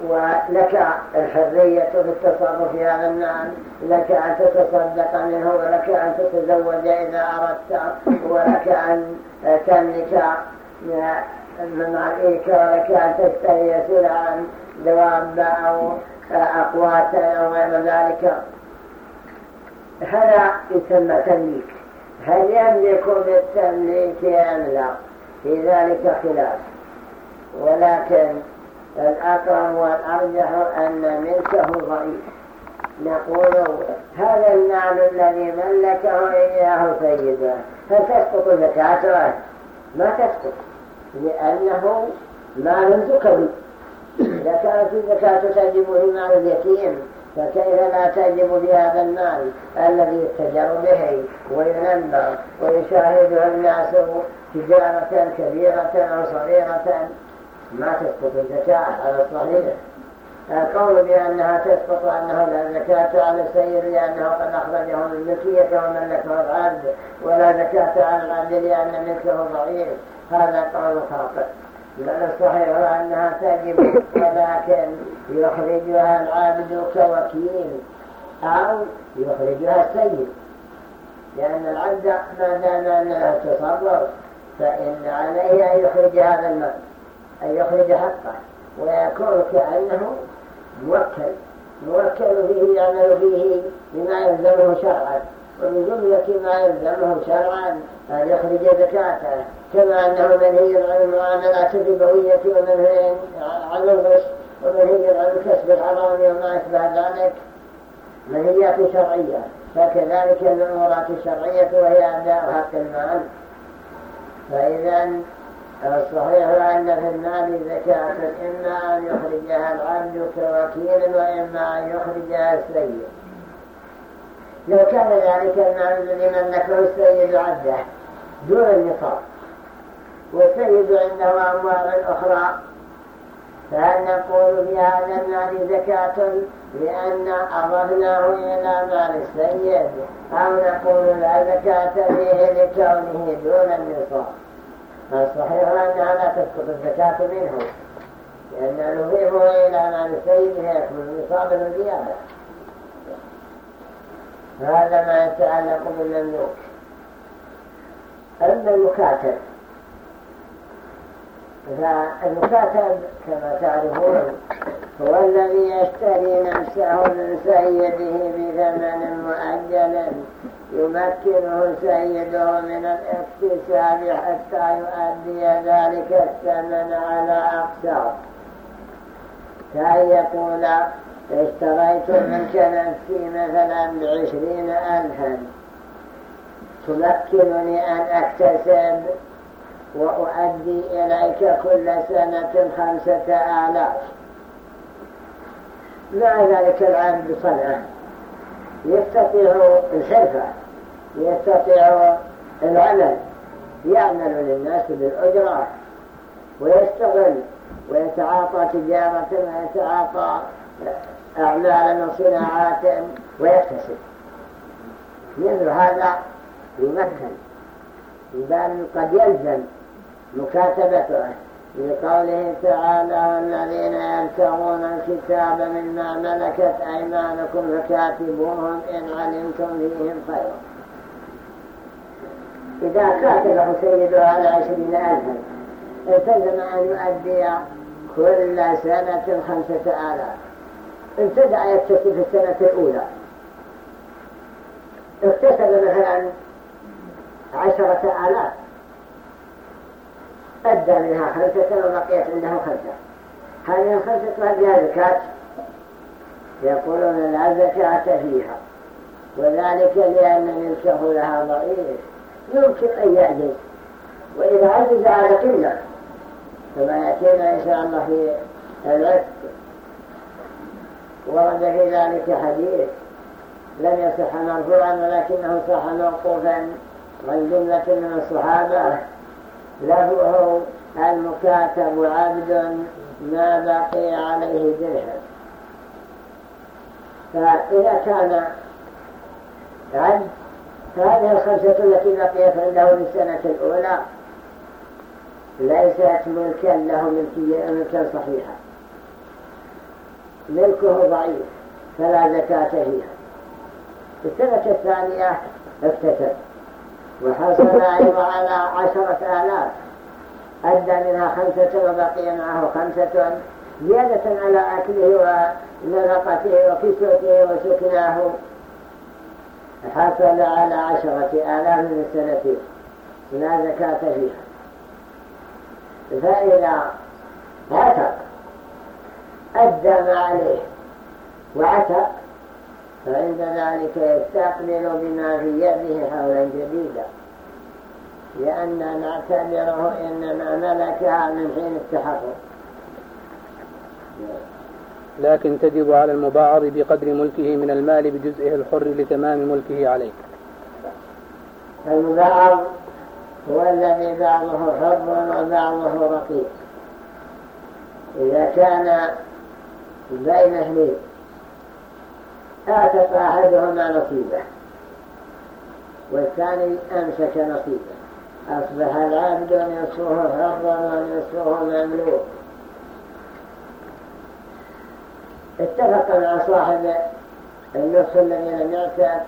ولك الحرية في التصرف في هذا لك أن تتصدق منه ولك أن تتزوج إذا أردت ولك أن تملك من عليك ولك أن تشتري سلعا دواب أو أقواتا أو غير ذلك. هذا يسمى تمليك. هل يملك بالتمليك أم لا؟ في ذلك خلاف. ولكن الأقرب والأرجح أن ملكه ضعيف. نقول هذا المال الذي ملكه إياه سيده هل تسقط زكاته ما تسقط؟ لأنه مال زكوي إذا كانت الزكاة تجب في مال اليتيم فكيف لا تجب في هذا المال الذي يتجر به وينبر ويشاهده الناس تجارة كبيرة أو صغيرة؟ ما تسقط الزكاة على الصحيح القول بأنها تسقط وأنه لا زكاة على السيد لأنه قد أخرجه من ملكية وملكه العبد ولا زكاة على العبد لأن ملكه ضعيف. هذا قول خاطئ بل الصحيح أنها تجب ولكن يخرجها العابد كوكيل أو يخرجها السيد. لأن العبد ما دام أنه تصرف فإن عليه أن يخرج هذا المال. يخرج حقه ويكون كأنه موكل. موكل فيه يعمل فيه بما يلزمه شرعا. ومن جملة ما يلزمه شرعا أن يخرج زكاته كما أنه منهي عن المعاملات الربوية ومنهي عن الغش ومنهي عن كسب الحرام وما أشبه ذلك. منهيات شرعية. فكذلك المأمورات الشرعية وهي أداء حق المال. فإذا الصحيح أن في المال زكاة إما أن يخرجها العبد كوكيل وإما أن يخرجها السيد. لو كان ذلك المال الذي ملكه السيد عبده دون النصاب والسيد عنده أموال أخرى فهل نقول في هذا المال زكاة لأن أضفناه إلى مال السيد أو نقول لا زكاة فيه لكونه دون النصاب الصحيح أنها لا تسقط الزكاة منه لأن نضيفه إلى مال السيد فيكون نصابا زيادة هذا ما يتعلق بالمملوك. أما المكاتب فالمكاتب كما تعرفون هو الذي يشتري نفسه من سيده بثمن مؤجل يمكنه سيده من الاكتساب حتى يؤدي ذلك الثمن على أقساط كأن يقول اشتريت منك نفسي مثلا بعشرين ألفا. تمكنني أن أكتسب وأؤدي إليك كل سنة خمسة آلاف. مع ذلك العبد صنعه يستطيع الحرفة يستطيع العمل يعمل للناس بالأجرة ويشتغل ويتعاطى تجارة ويتعاطى أعمالا وصناعات ويكتسب. مثل هذا يمكن بل قد يلزم مكاتبته لقوله تعالى الذين يبتغون الكتاب مما ملكت أيمانكم فكاتبوهم إن علمتم فيهم خيرا. إذا كاتبه سيده على عشرين ألفا التزم أن يؤدي كل سنة خمسة آلاف. ابتدأ يكتسب في السنة الأولى. اكتسب مثلا عشرة آلاف. أدى منها. خمسة وبقيت عنده خمسة هذه الخمسة هذه زكاة يقولون لا زكاة فيها. وذلك لأن ملكه لها ضعيف. يمكن أن يعجز. وإذا عجز على قلة. كما يأتينا إن شاء الله في العتق ورد في ذلك حديث. لم يصح مرفوعا ولكنه صح موقوفا. عن جملة من الصحابة. له المكاتب عبد ما بقي عليه درهم. فإذا كان عبد فهذه الخمسة التي بقيت عنده في السنة الأولى ليست ملكا له ملكا صحيحا ملكه ضعيف فلا زكاة فيها. في السنة الثانية اكتسب وحصل أيضا على عشرة آلاف. أدى منها خمسة وبقي معه خمسة. زيادة على أكله ونفقته وكسوته وسكناه. حصل على عشرة آلاف من السنة لا زكاة فيها. فإذا عتق أدى ما عليه وعتق فعند ذلك يستقبل بما في يده حولا جديدا لأن نعتبره إنما ملكها من حين التحرر لكن تجب على المباعض بقدر ملكه من المال بجزئه الحر لتمام ملكه عليه المباعض هو الذي بعضه حر وبعضه رقيق. إذا كان بين اثنين اعتق احدهما نصيبه. والثاني أمسك نصيبه. أصبح العبد نصفه حرا ونصفه مملوك اتفق مع صاحب النصف الذي لم يعتق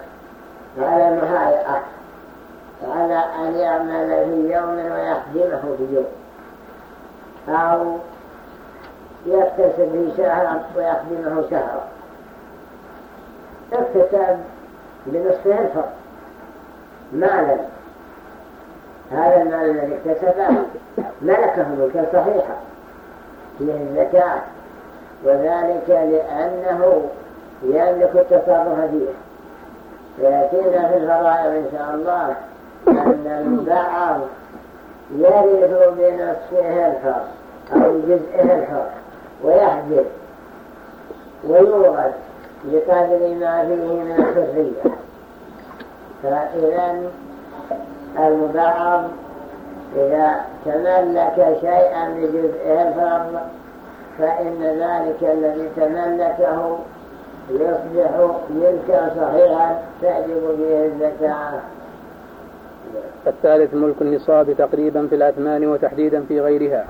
على مهايئه على أن يعمل في يوم ويحجمه في يوم. أو يكتسب في شهر ويحجمه شهرا. اكتسب بنصف الفرق مالا؟ هذا المال الذي اكتسبه ملكه ملكا صحيحا فيه الزكاة. وذلك لأنه يملك التصرف فيه. ويأتينا في الفرائض إن شاء الله أن البعض يرث بنصفه الحر أو بجزئه الحر ويحجب ويورث بقدر ما فيه من الحرية. فإذا المبعض إذا تملك شيئا بجزئه الفرض فإن ذلك الذي تملكه يصبح ملكا صحيحا تعجب به الزكاة الثالث ملك النصاب تقريبا في الأثمان وتحديدا في غيرها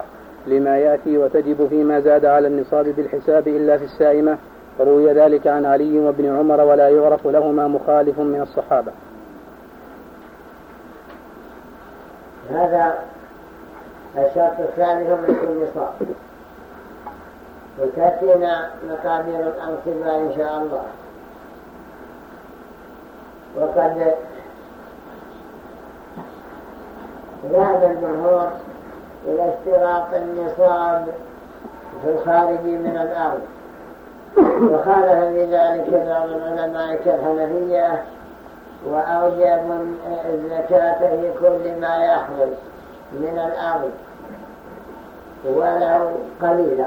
لما يأتي وتجب فيما زاد على النصاب بالحساب إلا في السائمة روي ذلك عن علي وابن عمر ولا يعرف لهما مخالف من الصحابة. هذا الشرط الثالث من كل نصاب وتأتينا مقادير الأنصبة إن شاء الله. وقد ذهب الجمهور إلى اشتراط النصاب في الخارج من الأرض. وخالف في ذلك بعض العلماء كالحنفية وأوجب الزكاة في كل ما يخرج من الأرض ولو قليلا.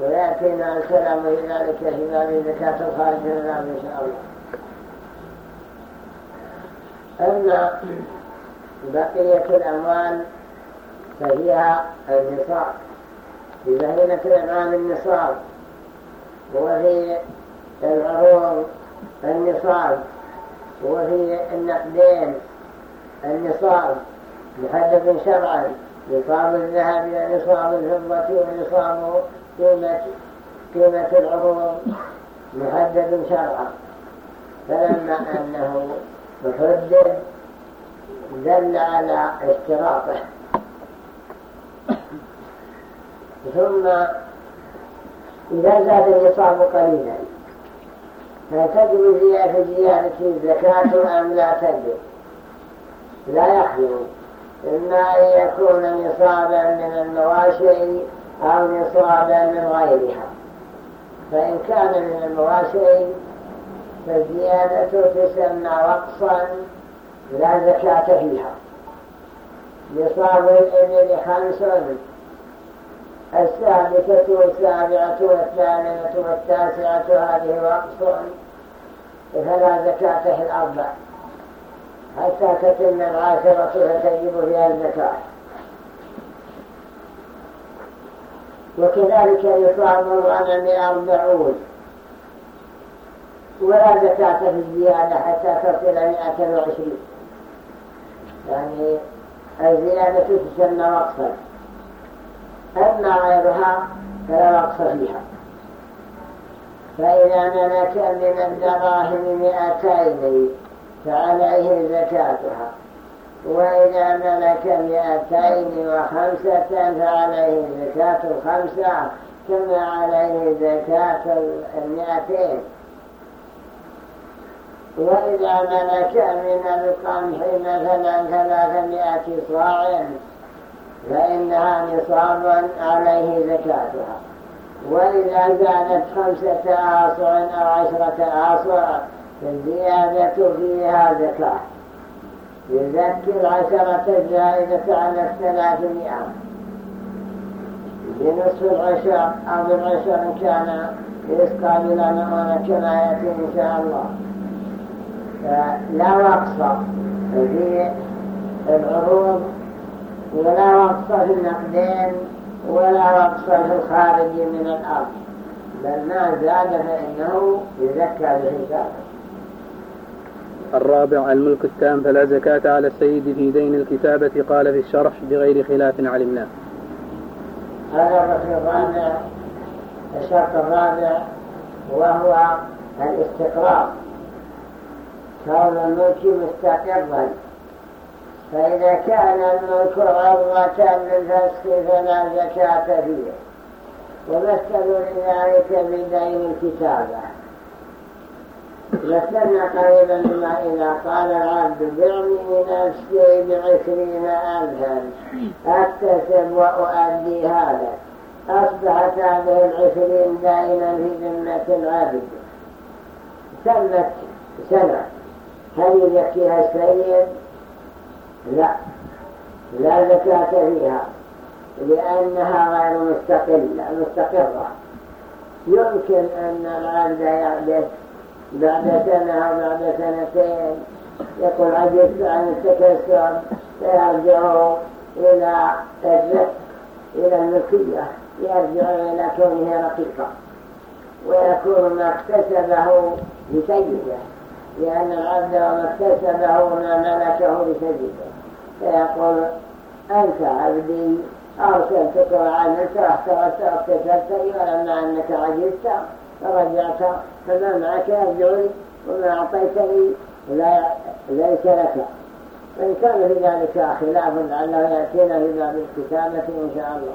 ويأتينا الكلام في ذلك في باب زكاة الخارج من الأرض إن شاء الله. أما بقية الأموال ففيها النصاب في بهيمة الأنعام النصاب وفي العروض النصاب وفي النقدين النصاب محدد شرعا نصاب الذهب ونصاب الفضة ونصاب قيمة قيمة العروض محدد شرعا. فلما أنه محدد دل على اشتراطه. ثم إذا زاد النصاب قليلا فتجب في زيادة الزكاة أم لا تجب؟ لا يخلو إما أن يكون نصابا من المواشي أو نصابا من غيرها. فإن كان من المواشي فالزيادة تسمى وقصا لا زكاة فيها. نصاب الإبل خمس السادسة والسابعة والثامنة والتاسعة هذه وقص فلا زكاة في الأربع حتى تتم العاشرة فتجب فيها الزكاة. وكذلك يصاب الغنم أربعون. ولا زكاة في الزيادة حتى تصل مئة وعشرين. يعني الزيادة تسمى وقفا أما غيرها فلا وقف فيها. فإذا ملك من الدراهم مئتين فعليه زكاتها. وإذا ملك مئتين وخمسة فعليه زكاة الخمسة كما عليه زكاة المئتين. وإذا ملك من القمح مثلا ثلاثمائة صاع فإنها نصاب عليه زكاتها. وإذا زادت خمسة آصع أو عشرة آصع فالزيادة فيها زكاة. يزكي العشرة الزائدة على الثلاثمائة. بنصف العشر أو بالعشر إن كان يسقى بلا نعونة كما يأتي إن شاء الله. لا وقص في العروض ولا وقص في النقدين ولا وقص في الخارج من الأرض. بل ما زاد فإنه يزكى بحسابه الرابع الملك التام فلا زكاة على السيد في دين الكتابة قال في الشرح بغير خلاف علمناه هذا الركن الرابع الشرط الرابع وهو الاستقرار. كون الملك مستقرا. فإذا كان الملك عرضة للفسخ فلا زكاة فيه ومثلوا لذلك بدين الكتابة. مثلنا قريبا بما إذا قال العبد بعني نفسي بعشرين ألفا أكتسب وأؤدي هذا. أصبحت هذه العشرين دائما في ذمة العبد. تمت سنة. هل يزكيها السيد لا. لا زكاة فيها لأنها غير مستقلة مستقرة. يمكن أن العبد يعبث بعد سنة أو بعد سنتين يقول عجزت عن التكسر فيرجع إلى الرق إلى الملكية يرجع إلى كونه رقيقا. ويكون ما اكتسبه لسيده لأن العبد وما اكتسبه ما ملكه لسيده فيقول أنت عبدي أرسلتك وعملت واحترت واكتسبت ولما أنك عجزت فرجعت فما معك يرجع لي وما أعطيتني لا ليس لك. وإن كان في ذلك خلاف لعله يأتينا في باب الكتابة إن شاء الله.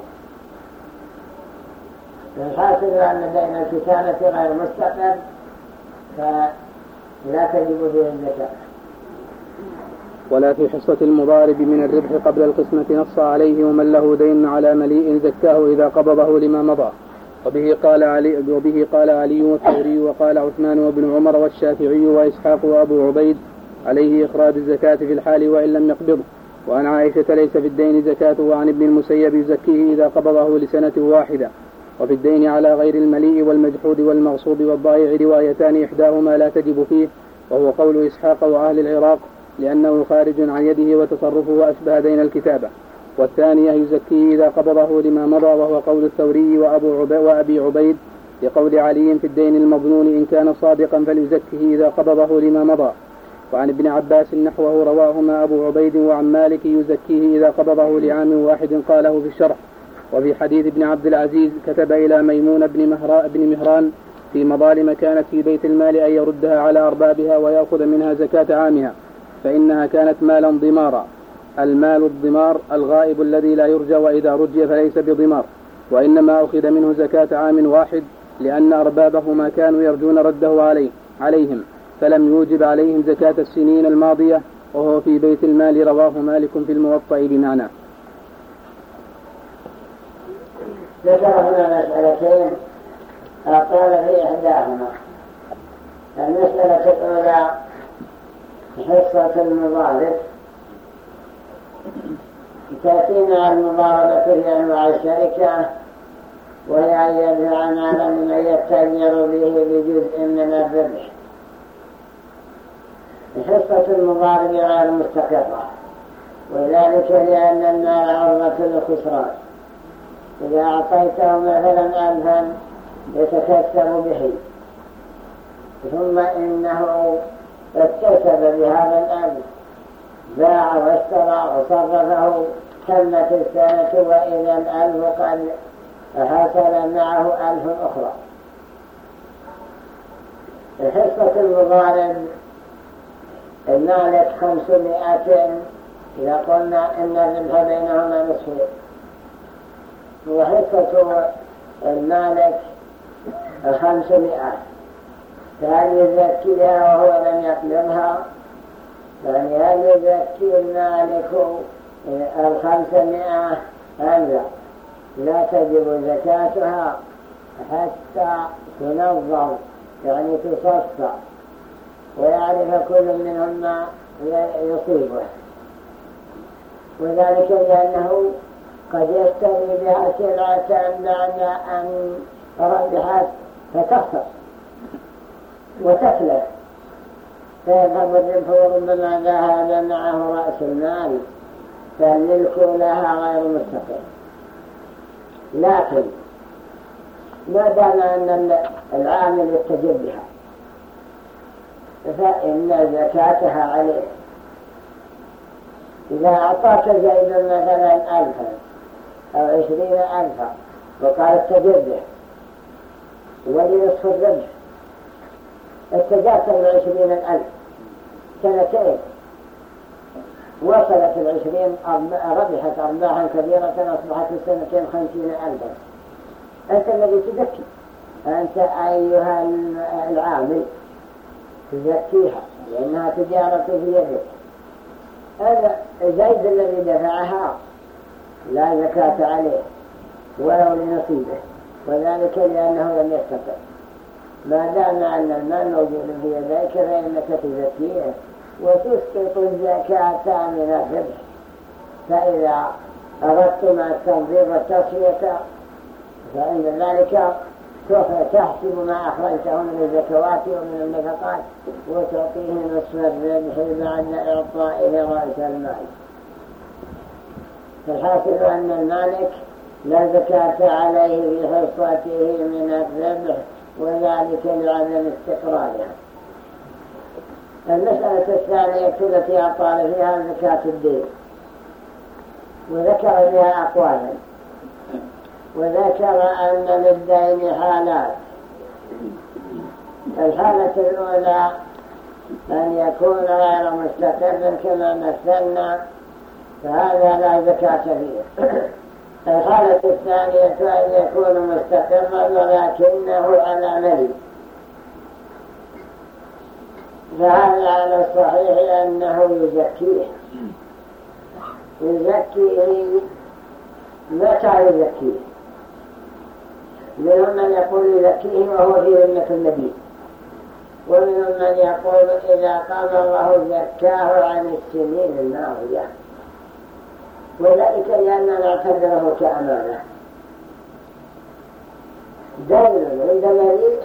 الحاصل أن بين الكتابة غير مستقر فلا تجب فيه الزكاة ولا في حصة المضارب من الربح قبل القسمة نص عليه ومن له دين على مليء زكاه إذا قبضه لما مضى. وبه قال علي وبه قال علي والثوري وقال عثمان وابن عمر والشافعي وإسحاق وأبو عبيد عليه إخراج الزكاة في الحال وإن لم يقبضه. وعن عائشة ليس في الدين زكاة وعن ابن المسيب يزكيه إذا قبضه لسنة واحدة. وفي الدين على غير المليء والمجحود والمغصوب والضائع روايتان إحداهما لا تجب فيه وهو قول إسحاق وأهل العراق لأنه خارج عن يده وتصرفه وأشبه دين الكتابة. والثانية يزكيه إذا قبضه لما مضى وهو قول الثوري وأبو عبي وأبي عبيد لقول علي في الدين المظنون إن كان صادقا فليزكيه إذا قبضه لما مضى. وعن ابن عباس نحوه رواهما أبو عبيد وعن مالك يزكيه إذا قبضه لعام واحد قاله في الشرح. وفي حديث ابن عبد العزيز كتب إلى ميمون بن, بن مهران في مظالم كانت في بيت المال أن يردها على أربابها ويأخذ منها زكاة عامها. فإنها كانت مالا ضمارا. المال الضمار الغائب الذي لا يرجى وإذا رجي فليس بضمار. وإنما أخذ منه زكاة عام واحد لأن أربابه ما كانوا يرجون رده عليه عليهم. فلم يوجب عليهم زكاة السنين الماضية. وهو في بيت المال رواه مالك في الموطأ بمعنى. ذكر هنا مسألتين. قال في إحداهما المسألة الأولى حصة المضارب تأتينا المضاربة في أنواع الشركة وهي أن يدفع مالا من يتجر به بجزء من الربح. حصة المضارب غير مستقرة وذلك لأن المال عرضة للخسران. إذا أعطيته مثلا ألفا يتكسب به ثم إنه اكتسب بهذا الألف باع واشترى وصرفه تمت السنة وإذا الألف قد حصل معه ألف أخرى. حصة المضارب المالك خمسمائة إذا قلنا إن الربح بينهما نصفين وحصة المالك خمسمائة. فهل يزكيها وهو لم يقلبها. يعني هل يزكي المالك الخمسمائة أم لا لا تجب زكاتها حتى تنظم يعني تصفى. ويعرف كل منهم ما يصيبه. وذلك لأنه قد يشتري بها سلعة بعد أن ربحت فتخسر. وتكلف فيذهب الربح وربما ذهب معه رأس المال؟ فالملك لها غير مستقر لكن ما دام أن العامل يستجيب بها فإن زكاتها عليه. إذا أعطاك زيد مثلا ألفا أو عشرين ألفا وقال استجب به ولنصف الربح. استجابت بعشرين الألف سنتين. وصلت العشرين ربحت أرباحا كبيرة أصبحت السنتين خمسين ألفا. أنت الذي تزكي. أنت أيها العامل. تزكيها. لأنها تجارة في يدك. هذا زيد الذي دفعها لا زكاة عليه ولو لنصيبه. وذلك لأنه لم يستطع. ما دام أن المال موجود في يديك فإنك تزكيه وتسقط الزكاة من الربح. فإذا أردتم التنظير والتصفية فإن ذلك سوف تحسب ما أخرجته من الزكوات ومن النفقات وتعطيه نصف الربح بعد إعطائه رأس المال. فالحاصل أن المالك لا زكاة عليه في حصته من الربح وذلك لعدم استقرارها. المسألة الثانية التي أطال فيها زكاة الدين. وذكر فيها أقوالا. وذكر أن للدين حالات. الحالة الأولى أن يكون غير مستقر كما مثلنا فهذا لا زكاة فيه. الحالة الثانية أن يكون مستقرا ولكنه على ملي. فهذا على الصحيح أنه يزكيه يزكيه متى يزكيه منهم من يقول يزكيه وهو في ذمة النبي. ومنهم من يقول إذا قام الله زكاه عن السنين الماضية وذلك لأننا نعتبره كأمانة. دين عند مريء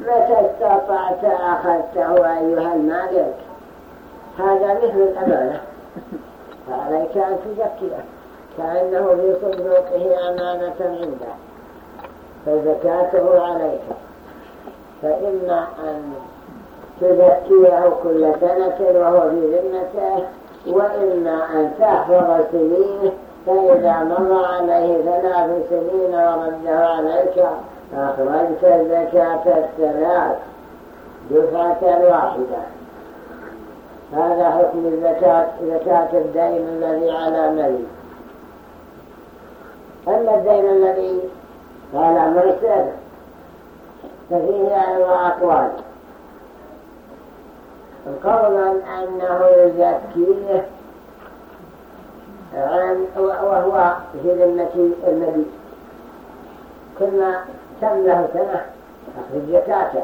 متى استطعت أخذته أيها المالك؟ هذا مثل الأمانة. فعليك أن تزكيه كأنه في صندوقه أمانة عنده. فزكاته عليك. فإما أن تزكيه كل سنة وهو في ذمته وإما أن تحفظ سنين فإذا مر عليه ثلاث سنين ورده عليك أخرجت الزكاة الثلاث دفعة واحدة هذا حكم الزكاة زكاة الدين الذي على ملي. أما الدين الذي على مرسل ففيه أنواع أقوال. قولا أنه يزكيه عن وهو في ذمة النبي. كما كم له سنة أخذ زكاته.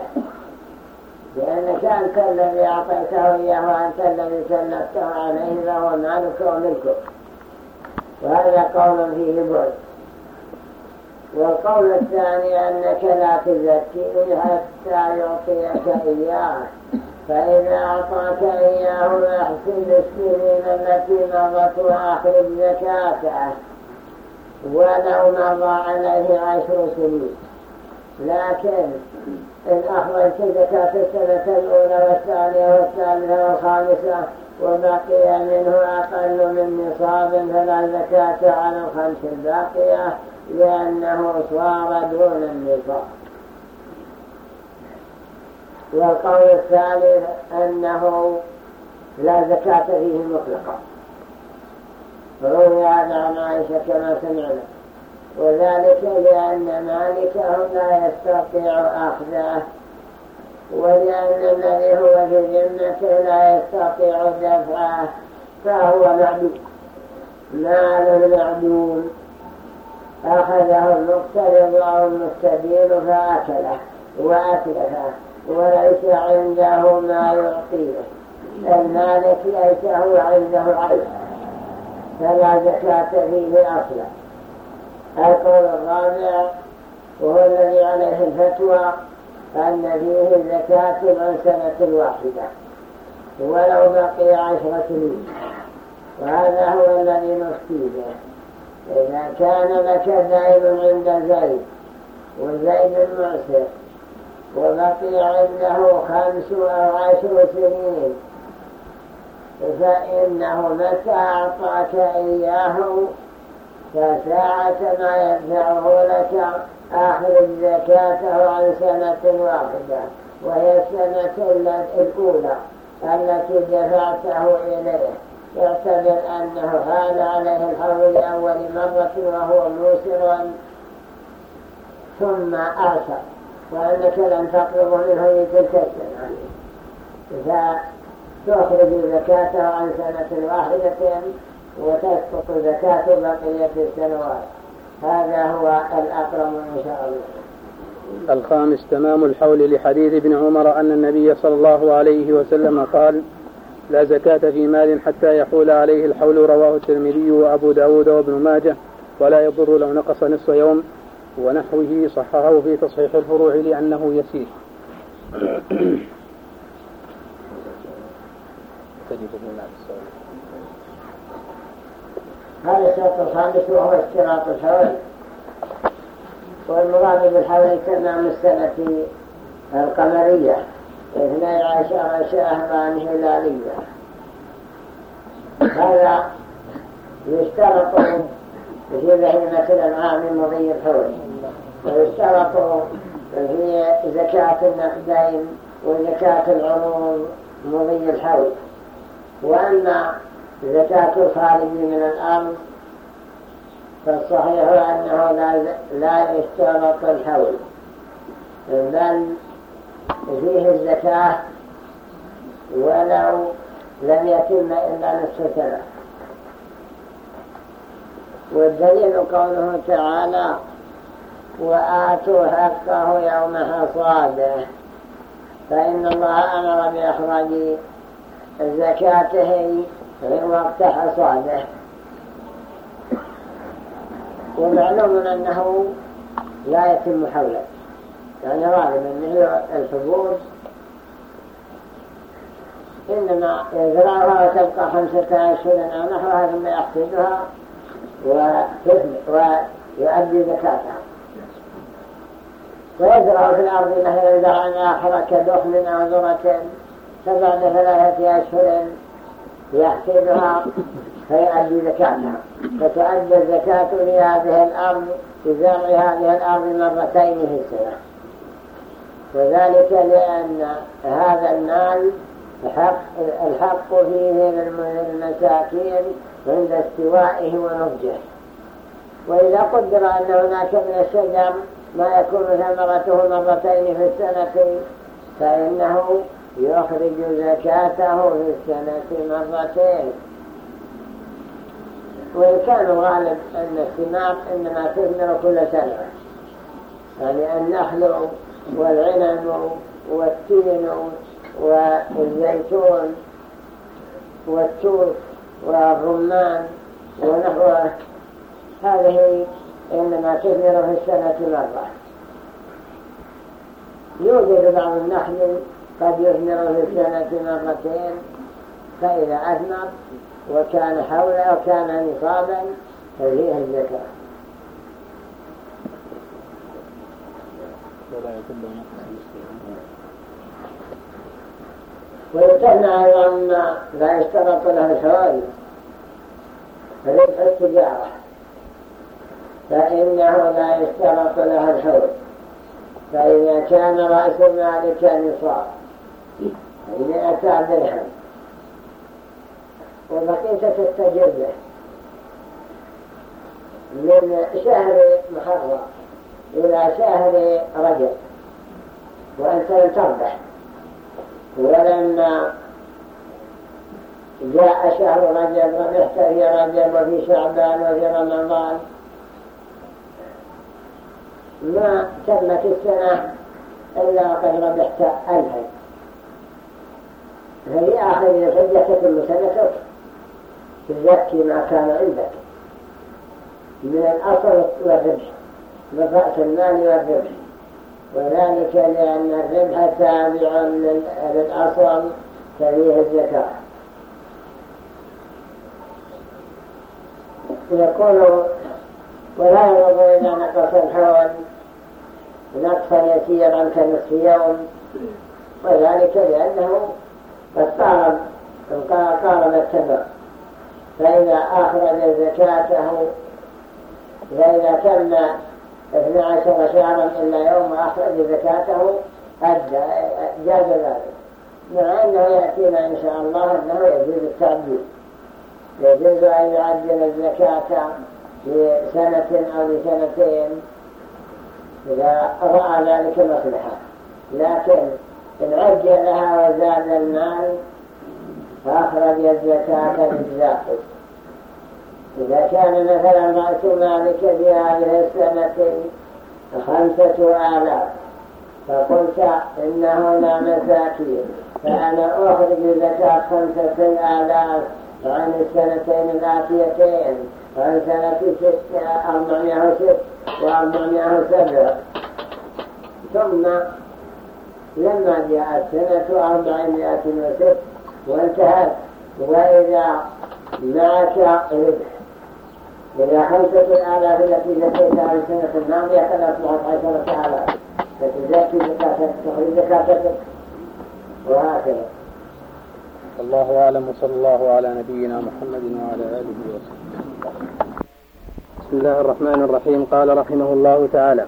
لأنك أنت الذي أعطيته إياه وأنت الذي سلفته عليه فهو مالك وملكك وهذا قول فيه بعد. والقول الثاني أنك لا تزكيه حتى يعطيك إياه. فإذا أعطاك إياه يحسن السنين التي مضت وأخرج زكاته ولو مضى عليه عشر سنين. لكن إن أخرجت زكاة السنة الأولى والثانية والثالثة والخامسة وبقي منه أقل من نصاب فلا زكاة على الخمس الباقية لأنه صار دون النصاب. والقول الثالث أنه لا زكاة فيه مطلقا. روي هذا عن عائشة كما سمعنا. وذلك لأن مالكه لا يستطيع أخذه ولأن الذي هو في ذمته لا يستطيع دفعه فهو معدوم. مال معدوم. أخذه المقترض أو المستدين فأكله وأتلفه وليس عنده ما يعطيه المالك ليس هو عنده عين فلا زكاة فيه أصلا. القول الرابع وهو الذي عليه الفتوى أن فيه زكاة عن سنة واحدة. ولو بقي عشرة سنين وهذا هو الذي نفتي به. إذا كان لك دين عند زيد وزيد معسر وبقي عنده خمس أو عشر سنين فإنه متى أعطاك إياه فساعة ما يدفعه لك أخرج زكاته عن سنة واحدة وهي السنة الأولى التي دفعته إليه يعتبر أنه حال عليه الحول لأول مرة وهو موسر ثم أرسل. وأنك لن تطلب منه تلك السنة فتخرج زكاته عن سنة واحدة وتسقط زكاة بقية السنوات. هذا هو الأقرب إن شاء الله. الخامس تمام الحول لحديث ابن عمر أن النبي صلى الله عليه وسلم قال لا زكاة في مال حتى يحول عليه الحول. رواه الترمذي وأبو داود وابن ماجه. ولا يضر لو نقص نصف يوم. ونحوه صححه في تصحيح الفروع لأنه يسير. هذا الشرط الخامس وهو اشتراط الحول والمراد بالحول تمام السنة القمرية اثني عشر شهرا هلالية هذا يشترط في بهيمة الأنعام مضي الحول ويشترط في زكاة النقدين وزكاة العروض مضي الحول وأما زكاة الخارج من الأرض فالصحيح أنه لا يشترط الحول بل فيه الزكاة ولو لم يتم إلا نصف سنة. والدليل قوله تعالى وآتوا حقه يوم حصاده فإن الله أمر بإخراج زكاته في وقت حصاده. ومعلوم أنه لا يتم حوله. يعني غالبا من الحبوب إنما يزرعها وتبقى خمسة أشهر أو نحوها ثم يحصدها ويؤدي زكاتها ويزرع في الأرض مثلا زرعا آخر كدخل أو ذرة فبعد ثلاثة أشهر يحصدها فيؤدي زكاتها فتؤدي الزكاة لهذه الأرض بزرع هذه الأرض مرتين في السنة وذلك لأن هذا المال حق الحق فيه للمساكين عند استوائه ونضجه. وإذا قدر أن هناك من الشجر ما يكون ثمرته مرتين في السنة فإنه يخرج زكاته في السنة مرتين. وإن كان غالب أن الثمار إنما تثمر كل سنة. يعني النخل والعنب والتين والزيتون والتوت والرمان ونحوه هذه إنما تثمر في السنة مرة يوجد بعض النحل قد يثمر في السنة مرتين فإذا أثمر وكان حوله وكان نصابا ففيه الزكاة ويتنى أيضا لا يشترط له الحول ربح التجارة. فإنه لا يشترط له الحول فإذا كان رأس مالك نصاب مئة درهم. وبقيت تستجر له من شهر محرم إلى شهر رجب وأنت لم تربح ولما جاء شهر رجب ربحت في رجب وفي شعبان وفي رمضان. ما تمت السنة إلا وقد ربحت ألفا. ففي آخر الحجة تتم سنتك تزكي ما كان عندك. من الأصل والربح رأس المال والربح وذلك لأن الربح تابع للأصل ففيه الزكاة. يقول ولا يرضى إذا نقص الحول نقصا يسيرا كنصف يوم وذلك لأنه قد قارب قارب التبع فإذا أخرج زكاته فإذا تم 12 شهرا إلا يوم أخرج زكاته أدى جاز ذلك. مع أنه يأتينا إن شاء الله أنه يجوز التعجيل يجوز أن يعجل الزكاة لسنة أو لسنتين إذا رأى ذلك مصلحة. لكن إن عجلها وزاد المال فأخرج الزكاة للزاقب إذا كان مثلا رأس مالك في هذه السنة خمسة آلاف فقلت إن هنا مساكين فأنا أخرج زكاة خمسة آلاف عن السنتين الآتيتين عن سنة ست أربعمائة وست وأربعمائة وسبع. ثم لما جاءت سنة أربعمائة وست وانتهت وإذا معك ربح. إذا خمسة الآلاف التي زكيتها في السنة الماضية قد أصبحت عشرة آلاف فتزكي زكاتك تخرج زكاتك وهكذا. الله أعلم وصلى الله على نبينا محمد وعلى آله وصحبه. بسم الله الرحمن الرحيم. قال رحمه الله تعالى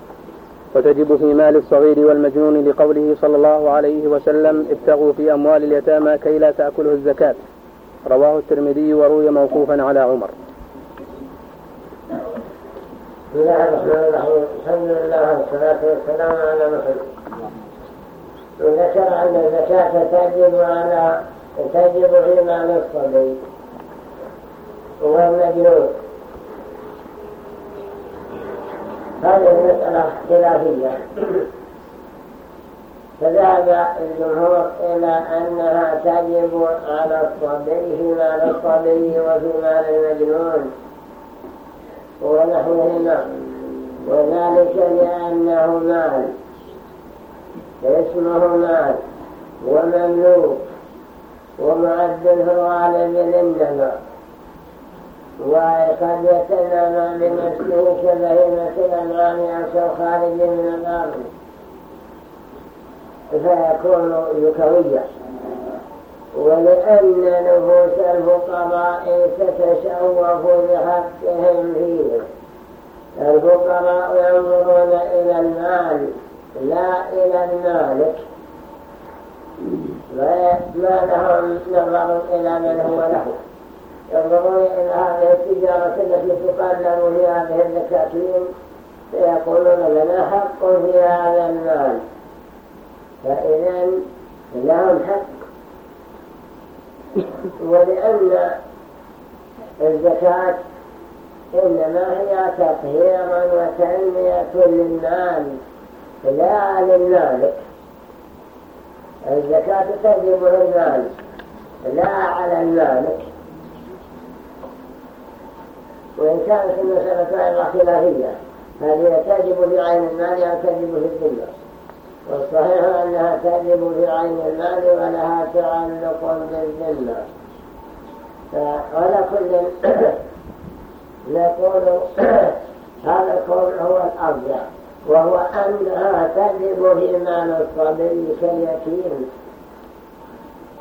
وتجب في مال الصغير والمجنون لقوله صلى الله عليه وسلم ابتغوا في أموال اليتامى كي لا تأكله الزكاة. رواه الترمذي وروي موقوفا على عمر. بسم الله الرحمن الرحيم. الحمد لله والصلاة والسلام على محمد وذكر أن الزكاة تجب على تجب في مال الصبي والمجنون هذه المسألة خلافية. فذهب الجمهور إلى أنها تجب على الصبي في مال الصبي وفي مال المجنون ونحوهما. وذلك لأنه مال. اسمه مال. ومملوك. ومعد في الغالب للنفع وقد يتنامى بنفسه كبهيمة الأنعام أو كالخارج من الأرض. فيكون ذكويا ولأن نفوس الفقراء تتشوف بحقهم فيه الفقراء ينظرون إلى المال لا إلى المالك ما لهم نظر إلى من هو له ينظرون إلى هذه التجارة التي تقلل في هذه الدكاكين فيقولون لنا حق في هذا المال. فإذا لهم حق ولأن الزكاة إنما هي تطهيرا وتنمية للمال لا للمالك الزكاة تجب للمال لا على المالك وإن كانت المسألة أيضا خلافية هذه تجب في عين المال أو تجب في الدنيا. والصحيح أنها تجب في عين المال ولها تعلق بالذمة وعلى كل نقول هذا القول هو الأرجح وهو أنها تجب في مال الصبي كاليتيم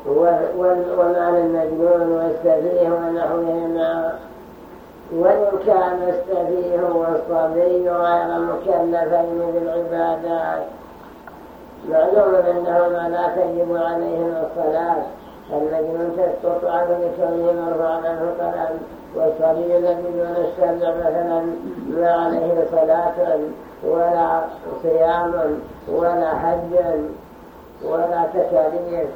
ومال المجنون والسفيه ونحوهما وإن كان السفيه والصبي غير مكلفين بالعبادات. معلوم أنهما لا تجب عليهما الصلاة. المجنون تسقط عنه لكونه مرفوعا عنه قلم والصبي الذي دون السبع مثلا ما عليه صلاة ولا صيام ولا حج ولا تكاليف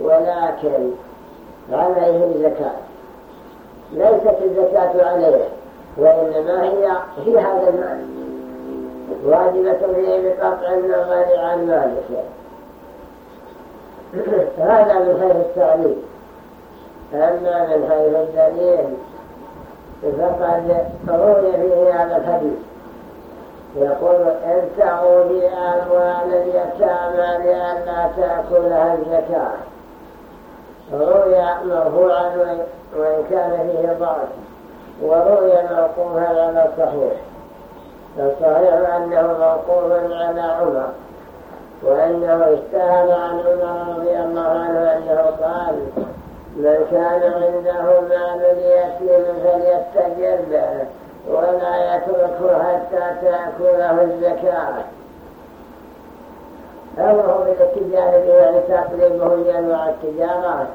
ولكن عليه زكاة ليست الزكاة عليه وإنما هي في هذا المال واجبة فيه بقطع النظر عن مالك. هذا من حيث التعليم. أما من حيث الدليل فقد روي فيه هذا الحديث. يقول ابتغوا بأموال اليتامى لئلا تأكلها الزكاة. روي مرفوعا وإن كان فيه ضعف وروي موقوفا على الصحيح. فالصحيح أنه موقوف على عمر وأنه اشتهر عن عمر رضي الله عنه أنه قال من كان عنده مال اليتيم فليتجر به ولا يتركه حتى تأكله الزكاة. أمره بالاتجاه به يعني تقريبه لأنواع التجارات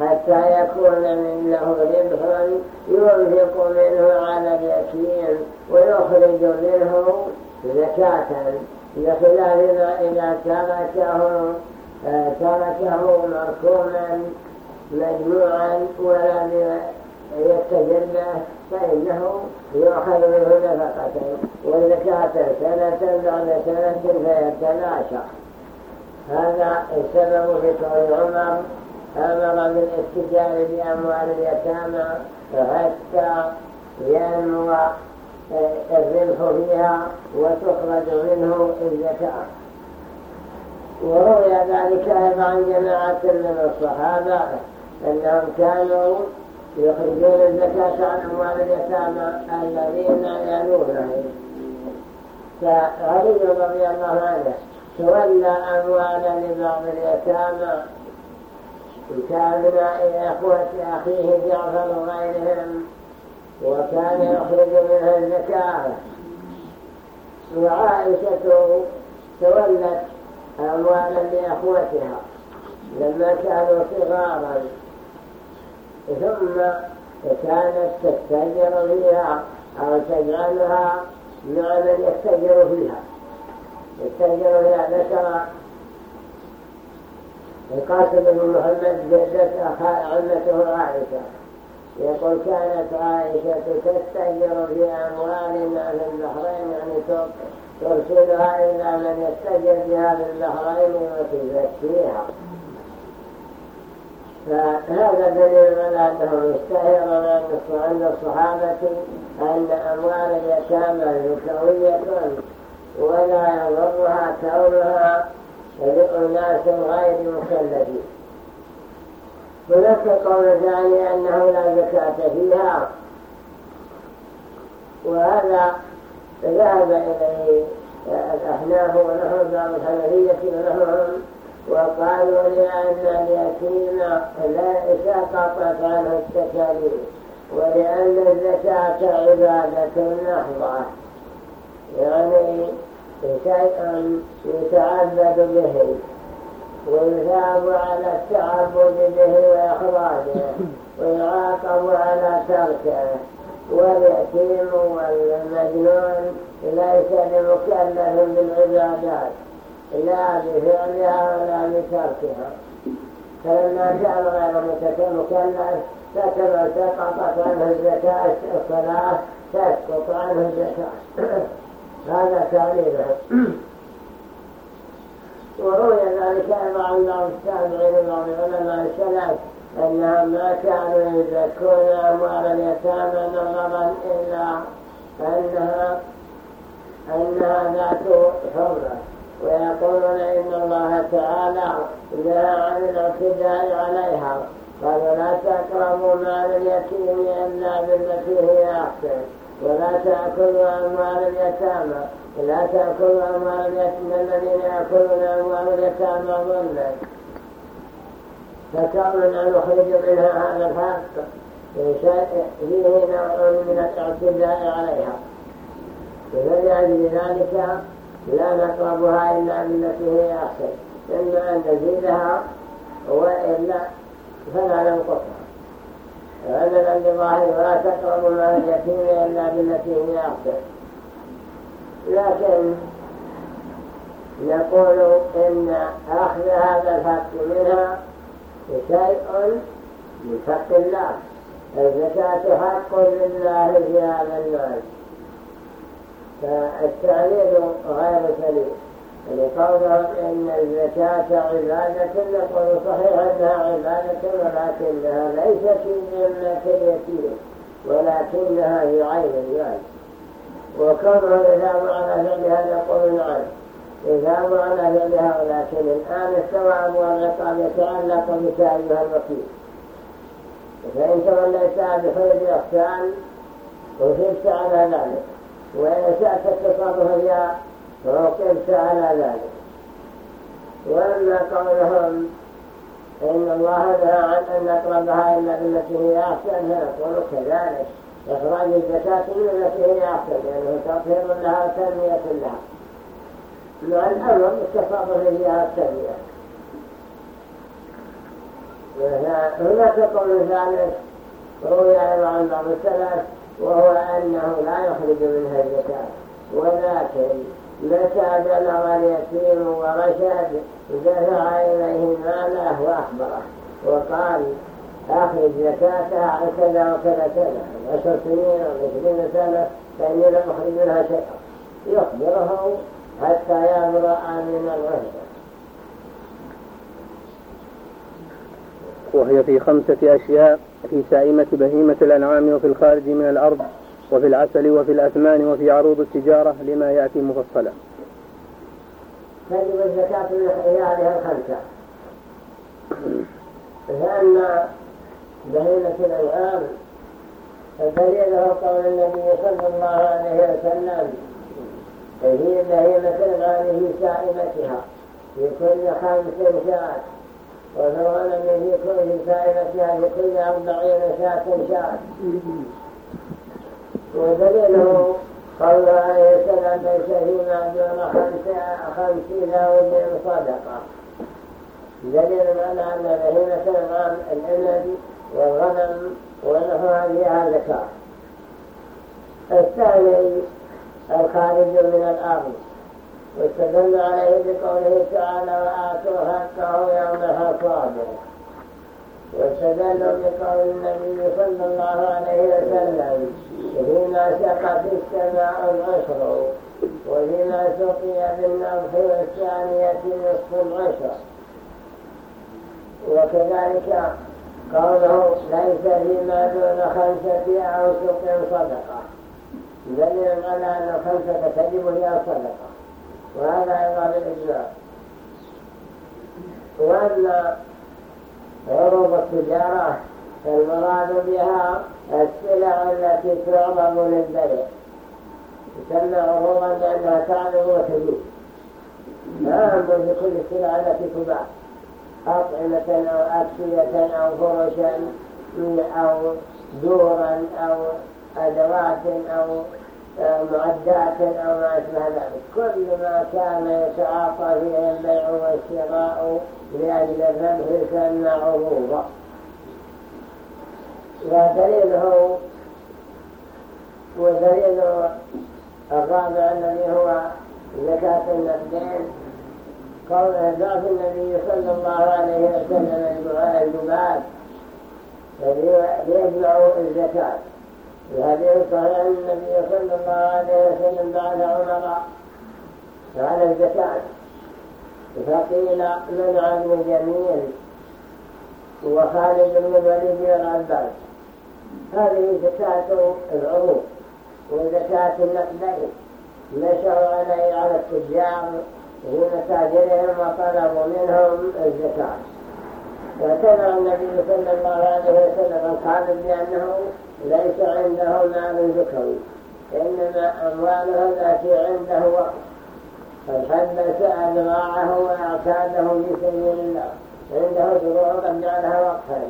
حتى يكون من له ربح ينفق منه على اليتيم ويخرج منه زكاة. بخلاف ما إذا تركه تركه مركوما مجموعا ولم يتجر به فإنه يؤخذ منه نفقة والزكاة سنة بعد سنة فيتلاشى هذا السبب في قول عمر أمر بالاتجار بأموال اليتامى حتى ينمو الربح فيها وتخرج منه الزكاة وروي ذلك أيضا عن جماعة من الصحابة أنهم كانوا يخرجون الزكاة عن أموال اليتامى الذين يلونهم فعلي رضي الله عنه تولى أموالا لبعض اليتامى كان من إخوة أخيه جعفر وغيرهم وكان يخرج منها الزكاة. وعائشة تولت أموالا لأخوتها لما كانوا صغارا. ثم كانت تستجر فيها أو تجعلها مع من يستجر فيها. يستجر فيها ذكر القاسم بن محمد جدت عمته عائشة. يقول كانت عائشة تستجر في أموالنا في البحرين يعني ترسلها إلى من يستجر بها في البحرين وتزكيها. فهذا دليل على أنه اشتهر عند الصحابة أن أموال اليتامى ذكوية ولا يضرها كونها لأناس غير مكلفين هناك قول ثاني أنه لا زكاة فيها. وهذا ذهب إليه الأحناف ونحن بعض الحنفية ونحوهم وقالوا لأن اليتيم لا سقطت عنه التكاليف ولأن الزكاة عبادة محضة يعني شيء يتعبد به ويثاب على التعبد به وإخراجه ويعاقب على تركه واليتيم والمجنون ليس بمكلف بالعبادات لا بفعلها ولا بتركها فلما كان غير مكلف فكما سقطت عنه الزكاة الصلاة تسقط عنه الزكاة هذا تعليمه وروي ذلك أيضا عن بعض التابعين وبعض علماء السلف أنهم ما كانوا يزكون أموال اليتامى نظرا إلا أنها أنها ذات حرة. ويقولون إن الله تعالى نهى عن الاعتداء عليها قالوا لا تقربوا مال اليتيم إلا بالتي هي أحسن. ولا تأكلوا أموال اليتامى لا تأكلوا أموال اليتامى الذين يأكلون أموال اليتامى ظلما. أن نخرج منها هذا الحق فيه نوع من الاعتداء عليها. فلأجل ذلك لا نقربها إلا بالتي هي أحسن. إما أن نزيدها وإلا فلا ننقصها. هذا بظاهر ولا تقربوا مال اليتيم إلا بالتي هي أحسن لكن نقول إن أخذ هذا الحق منها شيء من حق الله الزكاة حق لله في هذا المال فالتعليل غير سليم. لقولهم إن الزكاة عبادة نقول صحيح أنها عبادة ولكنها ليست ذمة اليتيم ولكنها في عين المال وكونه إذا على فعلها نقول نعم. إذا على فعلها ولكن الآن الثواب والعقاب يتعلق بك أيها الوكيل. فإن توليتها بحيث إحسان وفزت على ذلك. وإن شاءت التصرف بها فوقفت على ذلك. وأما قولهم إن الله نهى عن أن نقربها إلا بالتي هي أحسن فنقول كذلك. إخراج الزكاة من التي هي أحسن لأنه تطهير لها وتنمية لها. مع الأمر بالتصرف فيها التنمية. هناك قول ثالث روي أيضا عن بعض السلف وهو أنه لا يخرج منها الزكاة. ولكن بلغ اليتيم ورشد دفع إليه ماله وأخبره وقال أخرج زكاتها عن كذا وكذا سنة عشر سنين أو عشرين سنة فإني لم أخرج منها شيئا يخبره حتى يبرأ من العهدة وهي في خمسة أشياء في سائمة بهيمة الأنعام وفي الخارج من الأرض. وفي العسل وفي الأثمان وفي عروض التجارة لما يأتي مفصلا. تجب الزكاة في هذه الخمسة. لأن بهيمة الأنعام الدليل هو قول النبي صلى الله عليه وسلم هي بهيمة الأنعام في سائمتها في كل خمس شاة وفرعون في كل سائمتها في كل أربعين شاة شاة ودليله قول عليه السلام ليس فيما دون خمسين ود صدقة. دليل على أن بهيمة الأنعام الإنب والغنم ونحوها فيها زكاة الثاني الخارج من الأرض. واستدل عليه بقوله تعالى وآتوا حقه يوم حصاده واستدلوا بقول النبي صلى الله عليه وسلم فيما شقت السماء العشر وفيما سقي بالنضح والثانية نصف العشر. وكذلك قوله ليس فيما دون خمسة أوسق صدقة دليل على أن الخمسة تجب فيها الصدقة وهذا أيضا بالإجماع. وأن عروض التجارة فالمراد بها السلع التي تعرض للبيع تسمى عروضا لأنها تعرض وتجيب. لا أنظر بكل السلع التي تباع أطعمة أو أكسية أو فرشا أو دورا أو أدوات أو معدات أو ما أشبه ذلك. كل ما كان يتعاطى فيه البيع والشراء لأجل الربح يسمى عروضا ودليله ودليل الرابع الذي هو زكاة النقدين قول ضعف النبي صلى الله عليه وسلم الجبال ليجمعوا الزكاة. وهذه صحيح النبي صلى الله عليه وسلم بعد عمر على الزكاة. فقيل منع ابن جميل. وخالد بن الوليد والعباس هذه زكاة العروض وزكاة النقدين نشروا عليه على التجار في مساجرهم وطلبوا منهم الزكاة. واعتبر النبي صلى الله عليه وسلم خالد بأنه ليس عنده مال ذكري إنما أمواله التي عنده وقت. قد حدث أدراعه وأعتاده في سبيل الله. عنده دروع قد جعلها وقفا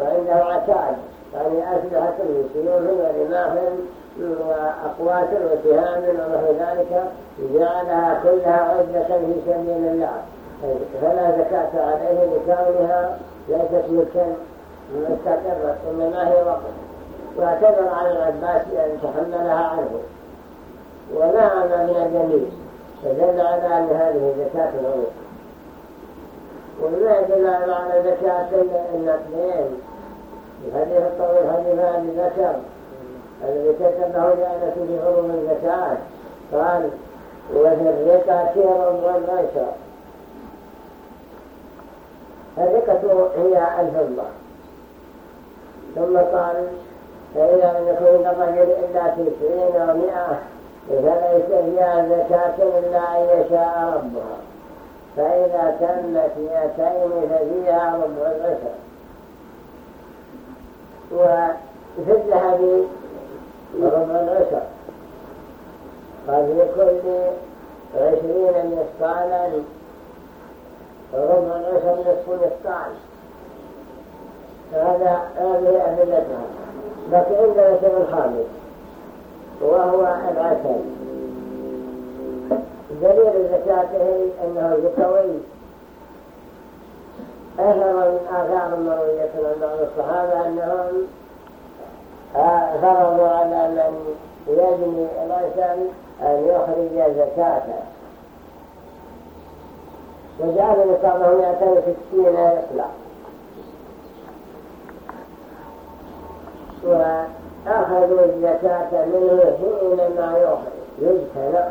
وعنده عتاد. يعني أسلحة سيوف ورماح وأقوات وسهام ونحو ذلك جعلها كلها عدة في سبيل الله. فلا زكاة عليه لكونها ليست ملكا مستقرة إنما هي وقت. واعتذر على العباس أن تحملها عنه. ونعم من الجميل فدل على أن هذه زكاة العروق وما يدل على زكاة النقلين الحديث الطويل حديث أبي بكر الذي كتبه جعلت في حروم الزكاة قال وفي الرقة رب والعشر الرقة هي الفضة ثم قال فإذا لم يكن الرجل إلا تسعين أو مئة فليس فيها زكاة إلا أن يشاء ربها. فإذا تمت مئتين ففيها ربع العشر. وفي الذهب ربع العشر قد لكل عشرين مثقالا ربع العشر نصف مثقال هذا هذه أدلتها لكن عندنا شيء خامس وهو العسل. دليل زكاته أنه زكوي أثر آثار مروية عن بعض الصحابة أنهم فرضوا على من يجني رأسا أن يخرج زكاته. وجعل نصابه 260 إطلاق وأخذوا الزكاة منه حينما يخرج. يجتنى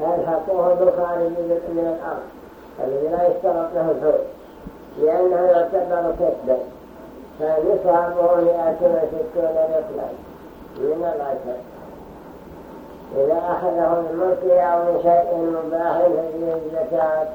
يلحقوه بالخارج من الأرض. الذي لا يشترط له الحول لأنه يعتبر كسبا فنصابه مئة وستون رطلا من العسل إذا أخذه ملكه أو من شيء مباح فيه الزكاة